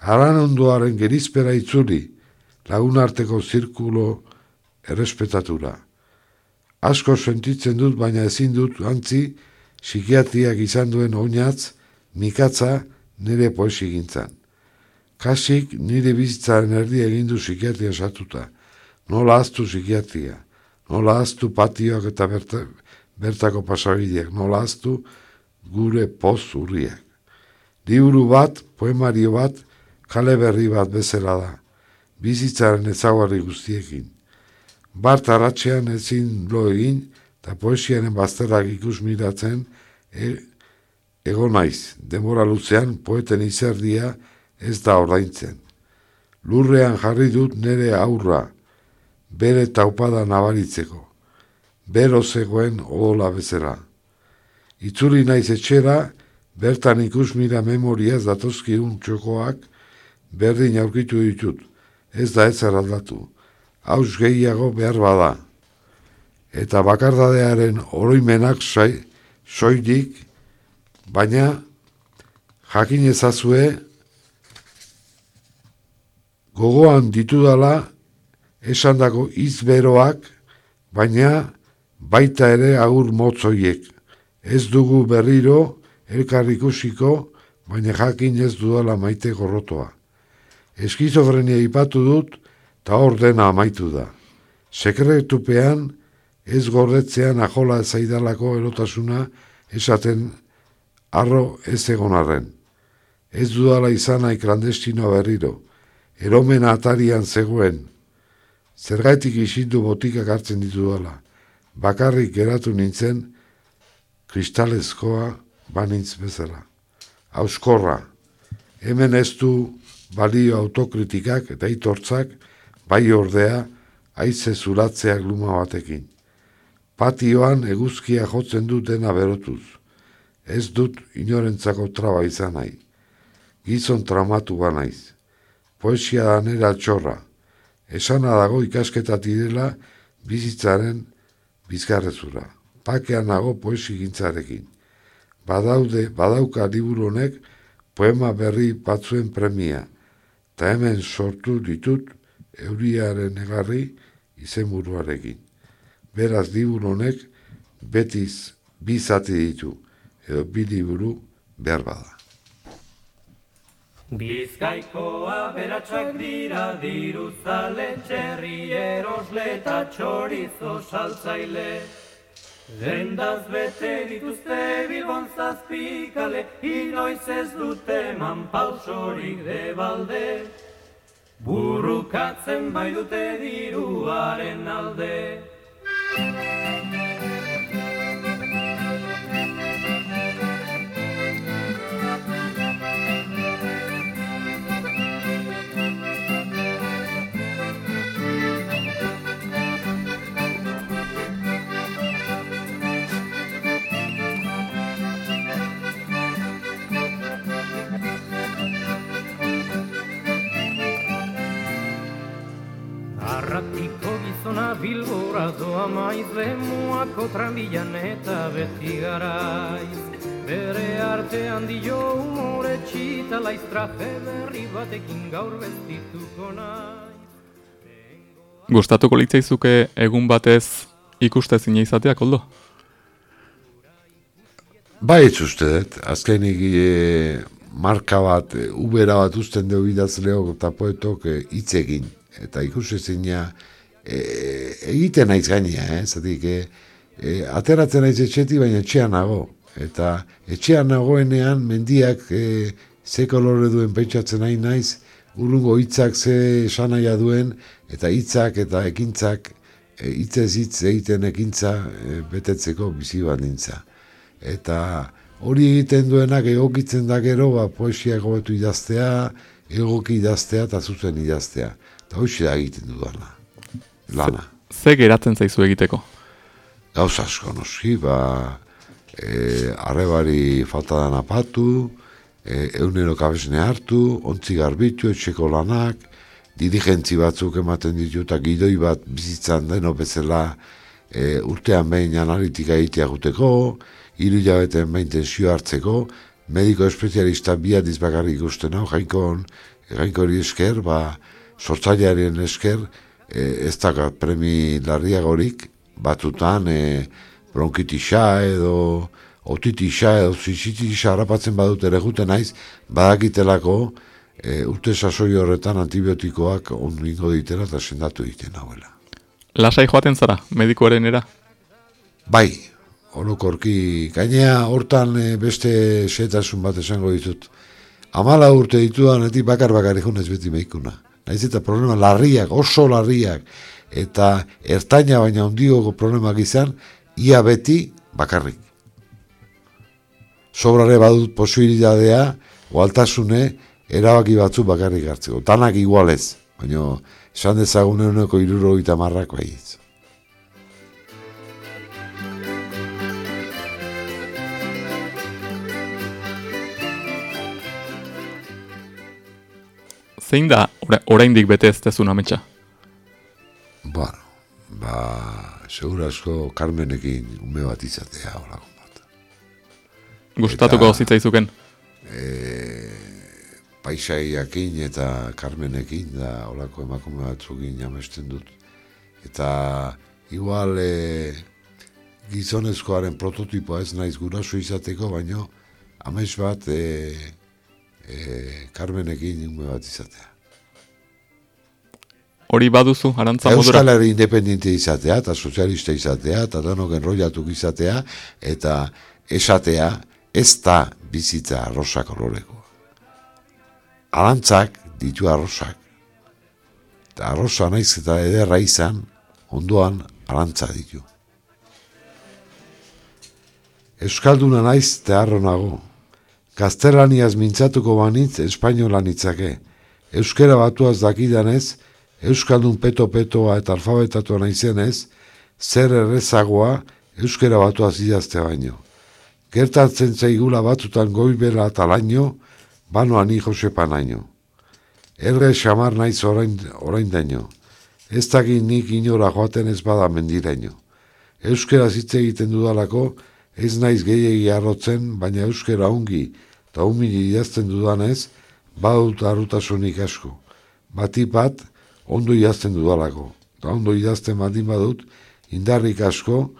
S5: Aran ondoaren gerizpera itzuli, lagunarteko zirkulo errespetatura. Asko sentitzen dut, baina ezin dut antzi, psikiatriak izan duen oinatz, mikatza nire poesi gintzan. Kasik nire bizitzaren erdi egindu psikiatria satuta. Nola aztu psikiatria, nola aztu patioak eta berta, bertako pasabideak, nola aztu gure poz urriak. Liburu bat, poemario bat, kale berri bat bezala da, bizitzaren ezaguarri guztiekin. Bart aratxean ezin lo egin, eta poesiaren bazterrak ikus miratzen, e, ego naiz, denbora luzean poeten izerdia ez da ordaintzen. Lurrean jarri dut nere aurra, bere taupada nabaritzeko, bero zegoen odola bezala. Itzuli naiz etxera, bertan ikus mira memoriaz datozkiun txokoak, berdin aurkitu ditut, ez da ez aldatu. Hauz gehiago behar bada. Eta bakardadearen oroimenak sai, soilik, baina jakin ezazue gogoan ditudala esandako izberoak, baina baita ere agur motzoiek. Ez dugu berriro elkar ikusiko, baina jakin ez dudala maite gorrotoa. Eskizofrenia ipatu dut, eta hor dena amaitu da. Sekretupean, ez gordetzean ajola zaidalako erotasuna esaten arro ez egon arren. Ez dudala izanai klandestino berriro, eromena atarian zegoen, zergaitik isindu botikak hartzen ditudala, bakarrik geratu nintzen, kristalezkoa banintz bezala. Auskorra, hemen ez du balio autokritikak eta itortzak, bai ordea, haize zulatzeak luma batekin. Patioan eguzkia jotzen du dena berotuz. Ez dut inorentzako traba izan nahi. Gizon tramatu ba naiz. poesia da nera altxorra. Esana dago ikasketatik dela bizitzaren bizgarrezura. Pakean nago poesi gintzarekin. Badaude, badauka liburu honek poema berri batzuen premia. Ta hemen sortu ditut euriaren egarri izenburuarekin. Beraz liburu honek betiz bi zati ditu, edo bi liburu behar bada.
S3: Bizkaikoa beratsak dira diruzale txerri erosle eta txorizo saltzaile. Dendaz bete dituzte bilbon zazpikale, inoiz ez dute eman pausorik debalde. Burrukatzen bai dute diruaren alde. Bilbora doa maiz Lemuako tranbilan eta beti garaiz Bere artean dio umore txita laiztraje berri batekin gaur bestituko naiz
S2: Gustatuko litzaizuke egun batez ikustezina izatea, koldo?
S5: Bai ez uste dut, azkenik e, marka bat, e, ubera bat usten dugu idazleok eta poetok e, hitz egin. Eta ikusezina e, egiten naiz gaina, eh? Zatik, e, e, ateratzen naiz etxetik, baina etxean nago. Eta etxean nagoenean mendiak e, ze kolore duen pentsatzen nahi naiz, urrungo hitzak ze esanaia duen, eta hitzak eta ekintzak, e, hitzez hitz egiten ekintza e, betetzeko bizi nintza. Eta hori egiten duenak egokitzen da gero, ba, poesiak hobetu idaztea, egoki idaztea eta zuzen idaztea. Eta hori da egiten dudana. Lana.
S2: Ze geratzen zaizu egiteko?
S5: Gauza asko noski, ba, e, arrebari falta da napatu, e, eunero kabesne hartu, ontzi garbitu, etxeko lanak, dirigentzi batzuk ematen ditu eta gidoi bat bizitzan deno bezala e, urtean behin analitika egitea guteko, hiru jabeten behin tensio hartzeko, mediko espezialista bi aldiz bakarrik ikusten hau, jainkon, jainkori esker, ba, sortzailearen esker, e, ez da premi larriagorik, batutan e, bronkitisa edo otitisa edo zizitisa harrapatzen badut ere juten naiz, badakitelako e, urte sasoi horretan antibiotikoak ondingo ditela eta sendatu egiten hauela.
S2: Lasai joaten zara, medikoaren era?
S5: Bai, orokorki, gainea hortan e, beste setasun bat esango ditut. Amala urte ditudan, eti bakar bakar ez beti meikuna. Naiz eta problema larriak, oso larriak, eta ertaina baina ondioko problemak izan, ia beti bakarrik. Sobrare badut posibilitatea, oaltasune, erabaki batzu bakarrik hartzeko. Tanak igualez, baina esan dezagun eguneko iruro marrak baietz.
S2: Zein da ora- oraindik bete ez dezun ametsa?
S5: Bueno, ba, segurasko Carmenekin ume bat izatea, horako bat.
S2: Gustatuko zitzaizuken?
S5: E, paisaiakin eta Carmenekin da olako emakume batzukin jamesten dut. Eta igual e, gizonezkoaren prototipoa ez naiz guraso izateko, baino amets bat e, e, Carmenekin ume bat izatea.
S2: Hori baduzu, arantza modura?
S5: Euskal Herri independente izatea, eta sozialista izatea, eta danok enrollatuk izatea, eta esatea, ez da bizitza arrosa kolorekoa. Alantzak ditu arrosak. Eta arrosa naiz eta ederra izan, ondoan alantza ditu. Euskalduna naiz eta harro nago. Gaztelaniaz mintzatuko banitz espainolan itzake. Euskera batuaz dakidanez, Euskaldun peto-petoa eta alfabetatua naizenez, zer errezagoa euskera batuaz idazte baino. Gertatzen zaigula batzutan goibela eta laino, banoa ni Josepa naino. Erre xamar naiz orain, orain daino. Ez dakit nik inora joaten ez bada mendiraino. Euskera hitz egiten dudalako, ez naiz gehiegi harrotzen, baina euskera ongi eta umili idazten dudanez, badut arrutasunik asko. Bati bat, ondo idazten dudalako. Eta ondo idazten baldin badut, indarrik asko,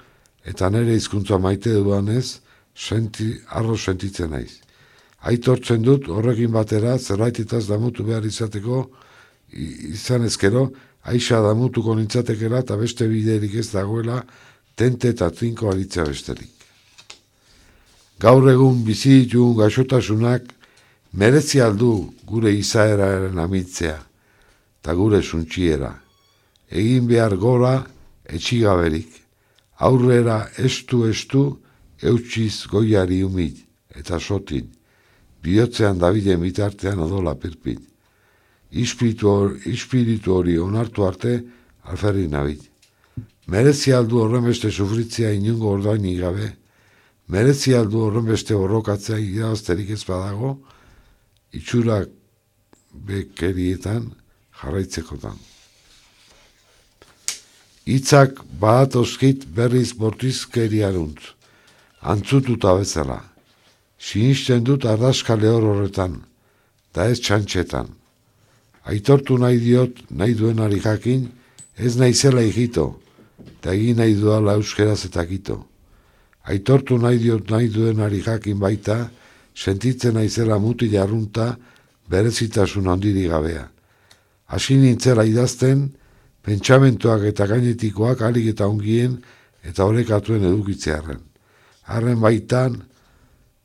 S5: eta nire hizkuntza maite dudanez, senti, arro sentitzen naiz. Aitortzen dut horrekin batera zerbaititaz damutu behar izateko izan ezkero, aixa damutuko nintzatekela eta beste biderik ez dagoela tente eta trinko aritzea besterik. Gaur egun bizi ditugun gaixotasunak merezi aldu gure izaeraren amitzea eta gure suntxiera. Egin behar gora etxigaberik. Aurrera estu estu eutxiz goiari umil eta sotin. Biotzean Daviden bitartean odola pirpin. Ispiritu, hor- ispiritu hori onartu arte alferri nabil. Merezi aldu horrenbeste sufritzea inungo ordainik gabe, merezi aldu horrenbeste borrokatzea irabazterik ez badago, itxurak bekerietan jarraitzekotan. Hitzak badatozkit berriz bortizkeriaruntz, antzututa bezala. Sinisten dut ardaska lehor horretan, da ez txantxetan. Aitortu nahi diot nahi duenari jakin, ez naizela hijito, eta egin nahi duala euskeraz eta kito. Aitortu nahi diot nahi duenari jakin baita, sentitzen naizela muti jarrunta, berezitasun handiri gabea. Hasi nintzela idazten, pentsamentuak eta gainetikoak alik eta ongien eta orekatuen edukitzearen. Harren baitan,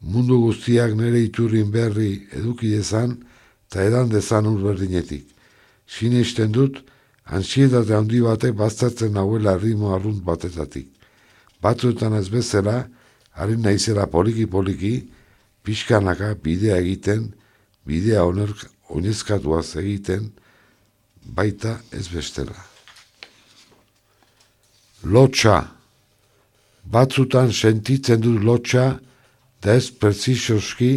S5: mundu guztiak nire iturrin berri eduki dezan, eta edan dezan urberdinetik. Sinisten dut, ansietate handi batek baztertzen nahuela ritmo arrunt batetatik. Batzuetan ez bezala, harin naizela poliki-poliki, pixkanaka bidea egiten, bidea oner, oinezkatuaz egiten, baita ez bestela. Lotxa. Batzutan sentitzen dut lotxa, da ez prezisoski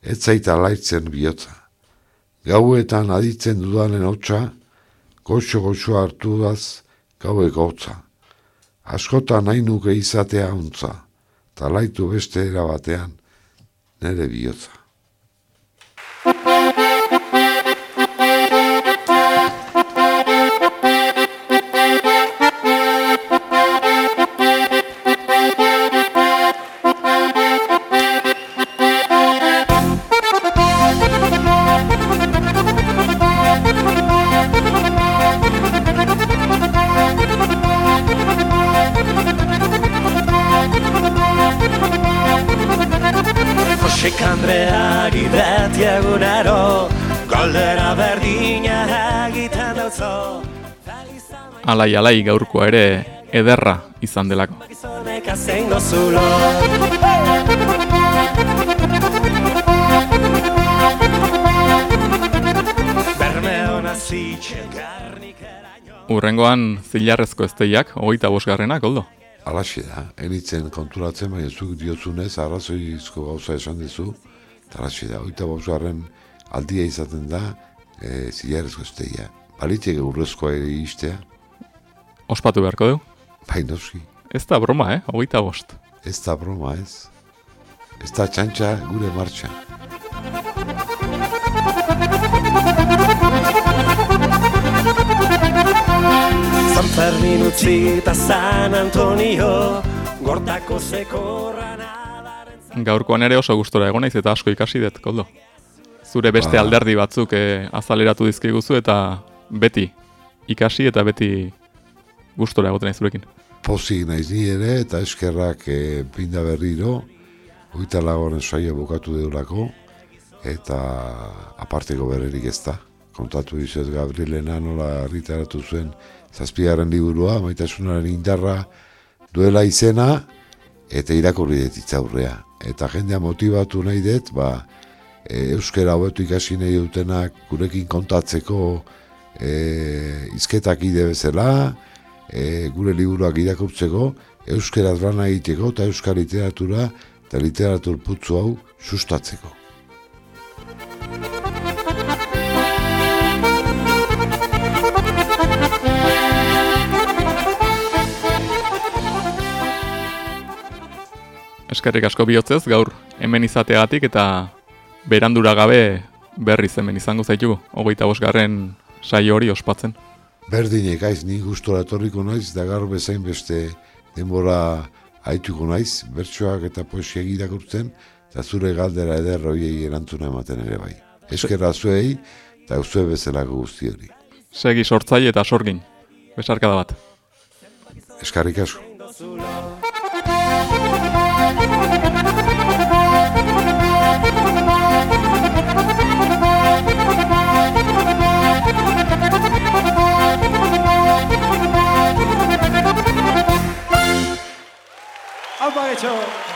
S5: ez zaita laitzen bihotza. Gauetan aditzen dudanen hotza, goxo-goxo hartu daz gauek hotza. Askotan nahi nuke izatea untza, eta laitu beste era batean nere bihotza.
S2: Alai alai gaurkoa ere ederra izan delako. Urrengoan zilarrezko ezteiak, hogeita bosgarrena, goldo.
S5: Alaxe da, enitzen konturatzen, baina zuk diotzunez, arrazoizko gauza esan duzu, eta alaxe da, oita bauzgarren aldia izaten da, e, zilarrezko esteia. Balitek urrezkoa ere istea,
S2: Ospatu beharko du.
S5: bai noski,
S2: Ez da broma, eh? Hogeita bost.
S5: ez da broma ez. Ez da txantxa gure martxa.
S3: San Fermin utzi eta San Antonio Gortako zekorran adaren
S2: Gaurkoan ere oso gustora egon naiz eta asko ikasi dut, goldo. Zure beste
S5: Ba.
S2: alderdi batzuk eh, azaleratu dizkiguzu eta beti ikasi eta beti gustora egoten zurekin.
S5: Pozik naiz ni ere, eta eskerrak e, pinda berriro, oita lagoren saio bukatu deulako, eta aparteko berrerik ez da. Kontatu dizuet Gabrilena nola argitaratu zuen zazpigarren liburua, maitasunaren indarra duela izena, eta irakurri dut itzaurrea. Eta jendea motivatu nahi dut, ba, e, euskera hobetu ikasi nahi dutenak gurekin kontatzeko e, izketak ide bezala, e, gure liburuak irakurtzeko, euskera drana egiteko eta euskal literatura eta literatur putzu hau sustatzeko.
S2: Eskerrik asko bihotzez gaur hemen izateagatik eta berandura gabe berriz hemen izango zaitugu, hogeita bosgarren saio hori ospatzen.
S5: Berdinek aiz, ni gustora etorriko naiz, da gaur bezain beste denbora haituko naiz, bertsoak eta poesiak irakurtzen, eta zure galdera eder hoiei erantzuna ematen ere bai. Eskerra zuei, eta zue bezalako guzti hori.
S2: Segi sortzaile eta sorgin. Besarkada bat.
S5: Eskarrik asko.
S3: Arbeitung.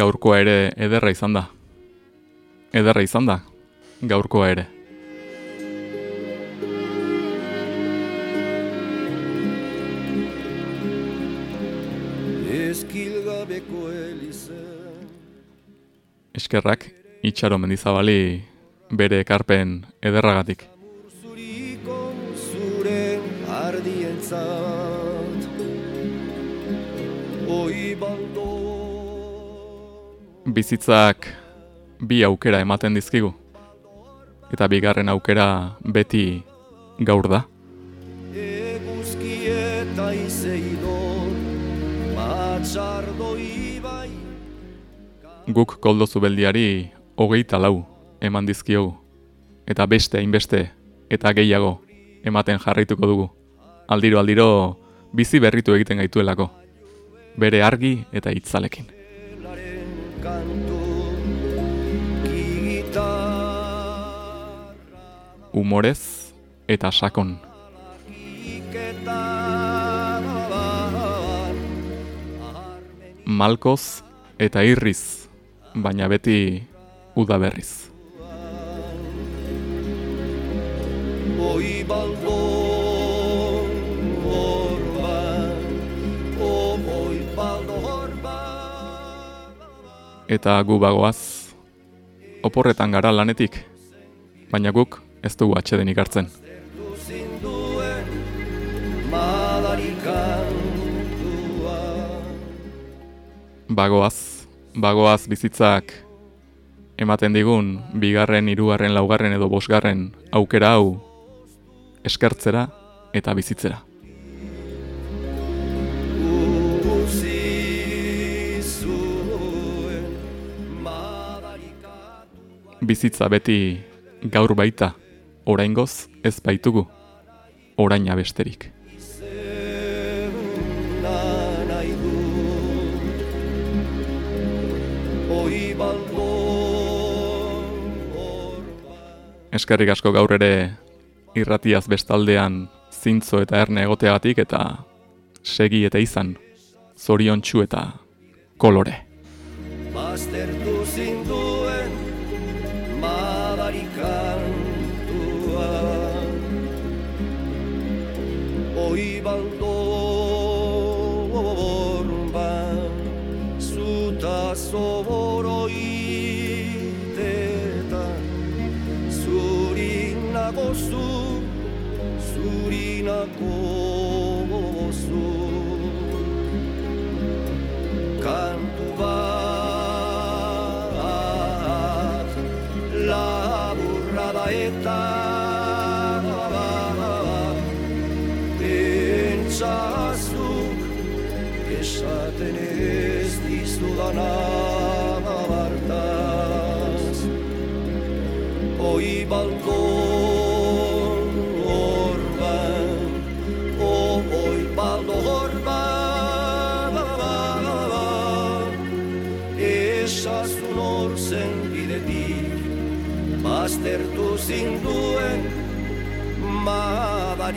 S2: Gaurkoa ere ederra izan da. Ederra izan da. Gaurkoa ere. Eskerrak itxaro mendizabali bere ekarpen ederragatik.
S3: Zure ardientzat Oi baldo
S2: Bizitzak bi aukera ematen dizkigu. Eta bigarren aukera beti gaur da.
S3: Eguzki eta ibai
S2: Guk koldo zubeldiari hogeita lau eman dizkiogu. Eta beste hainbeste eta gehiago ematen jarraituko dugu. Aldiro aldiro bizi berritu egiten gaituelako. Bere argi eta hitzalekin.
S3: Kantu Gitarra
S2: Umorez eta sakon. Malkoz eta irriz, baina beti udaberriz.
S3: Oi
S2: Eta gu bagoaz, oporretan gara lanetik, baina guk ez dugu atxedenik hartzen. Bagoaz, bagoaz bizitzak ematen digun bigarren, hirugarren, laugarren edo bosgarren aukera hau eskertzera eta bizitzera. Bizitza beti gaur baita, oraingoz ez baitugu, oraina besterik. Eskerrik asko gaur ere irratiaz bestaldean zintzo eta erne egoteagatik eta segi eta izan zoriontsu eta kolore.
S3: Baztertu zinduen Oi baldo Orban Zuta zoboro itetan Zurinako zu Zurinako zu oi baldon orban o oi baldon orban esazun hor zen bidetik baztertu zinduen madarikatua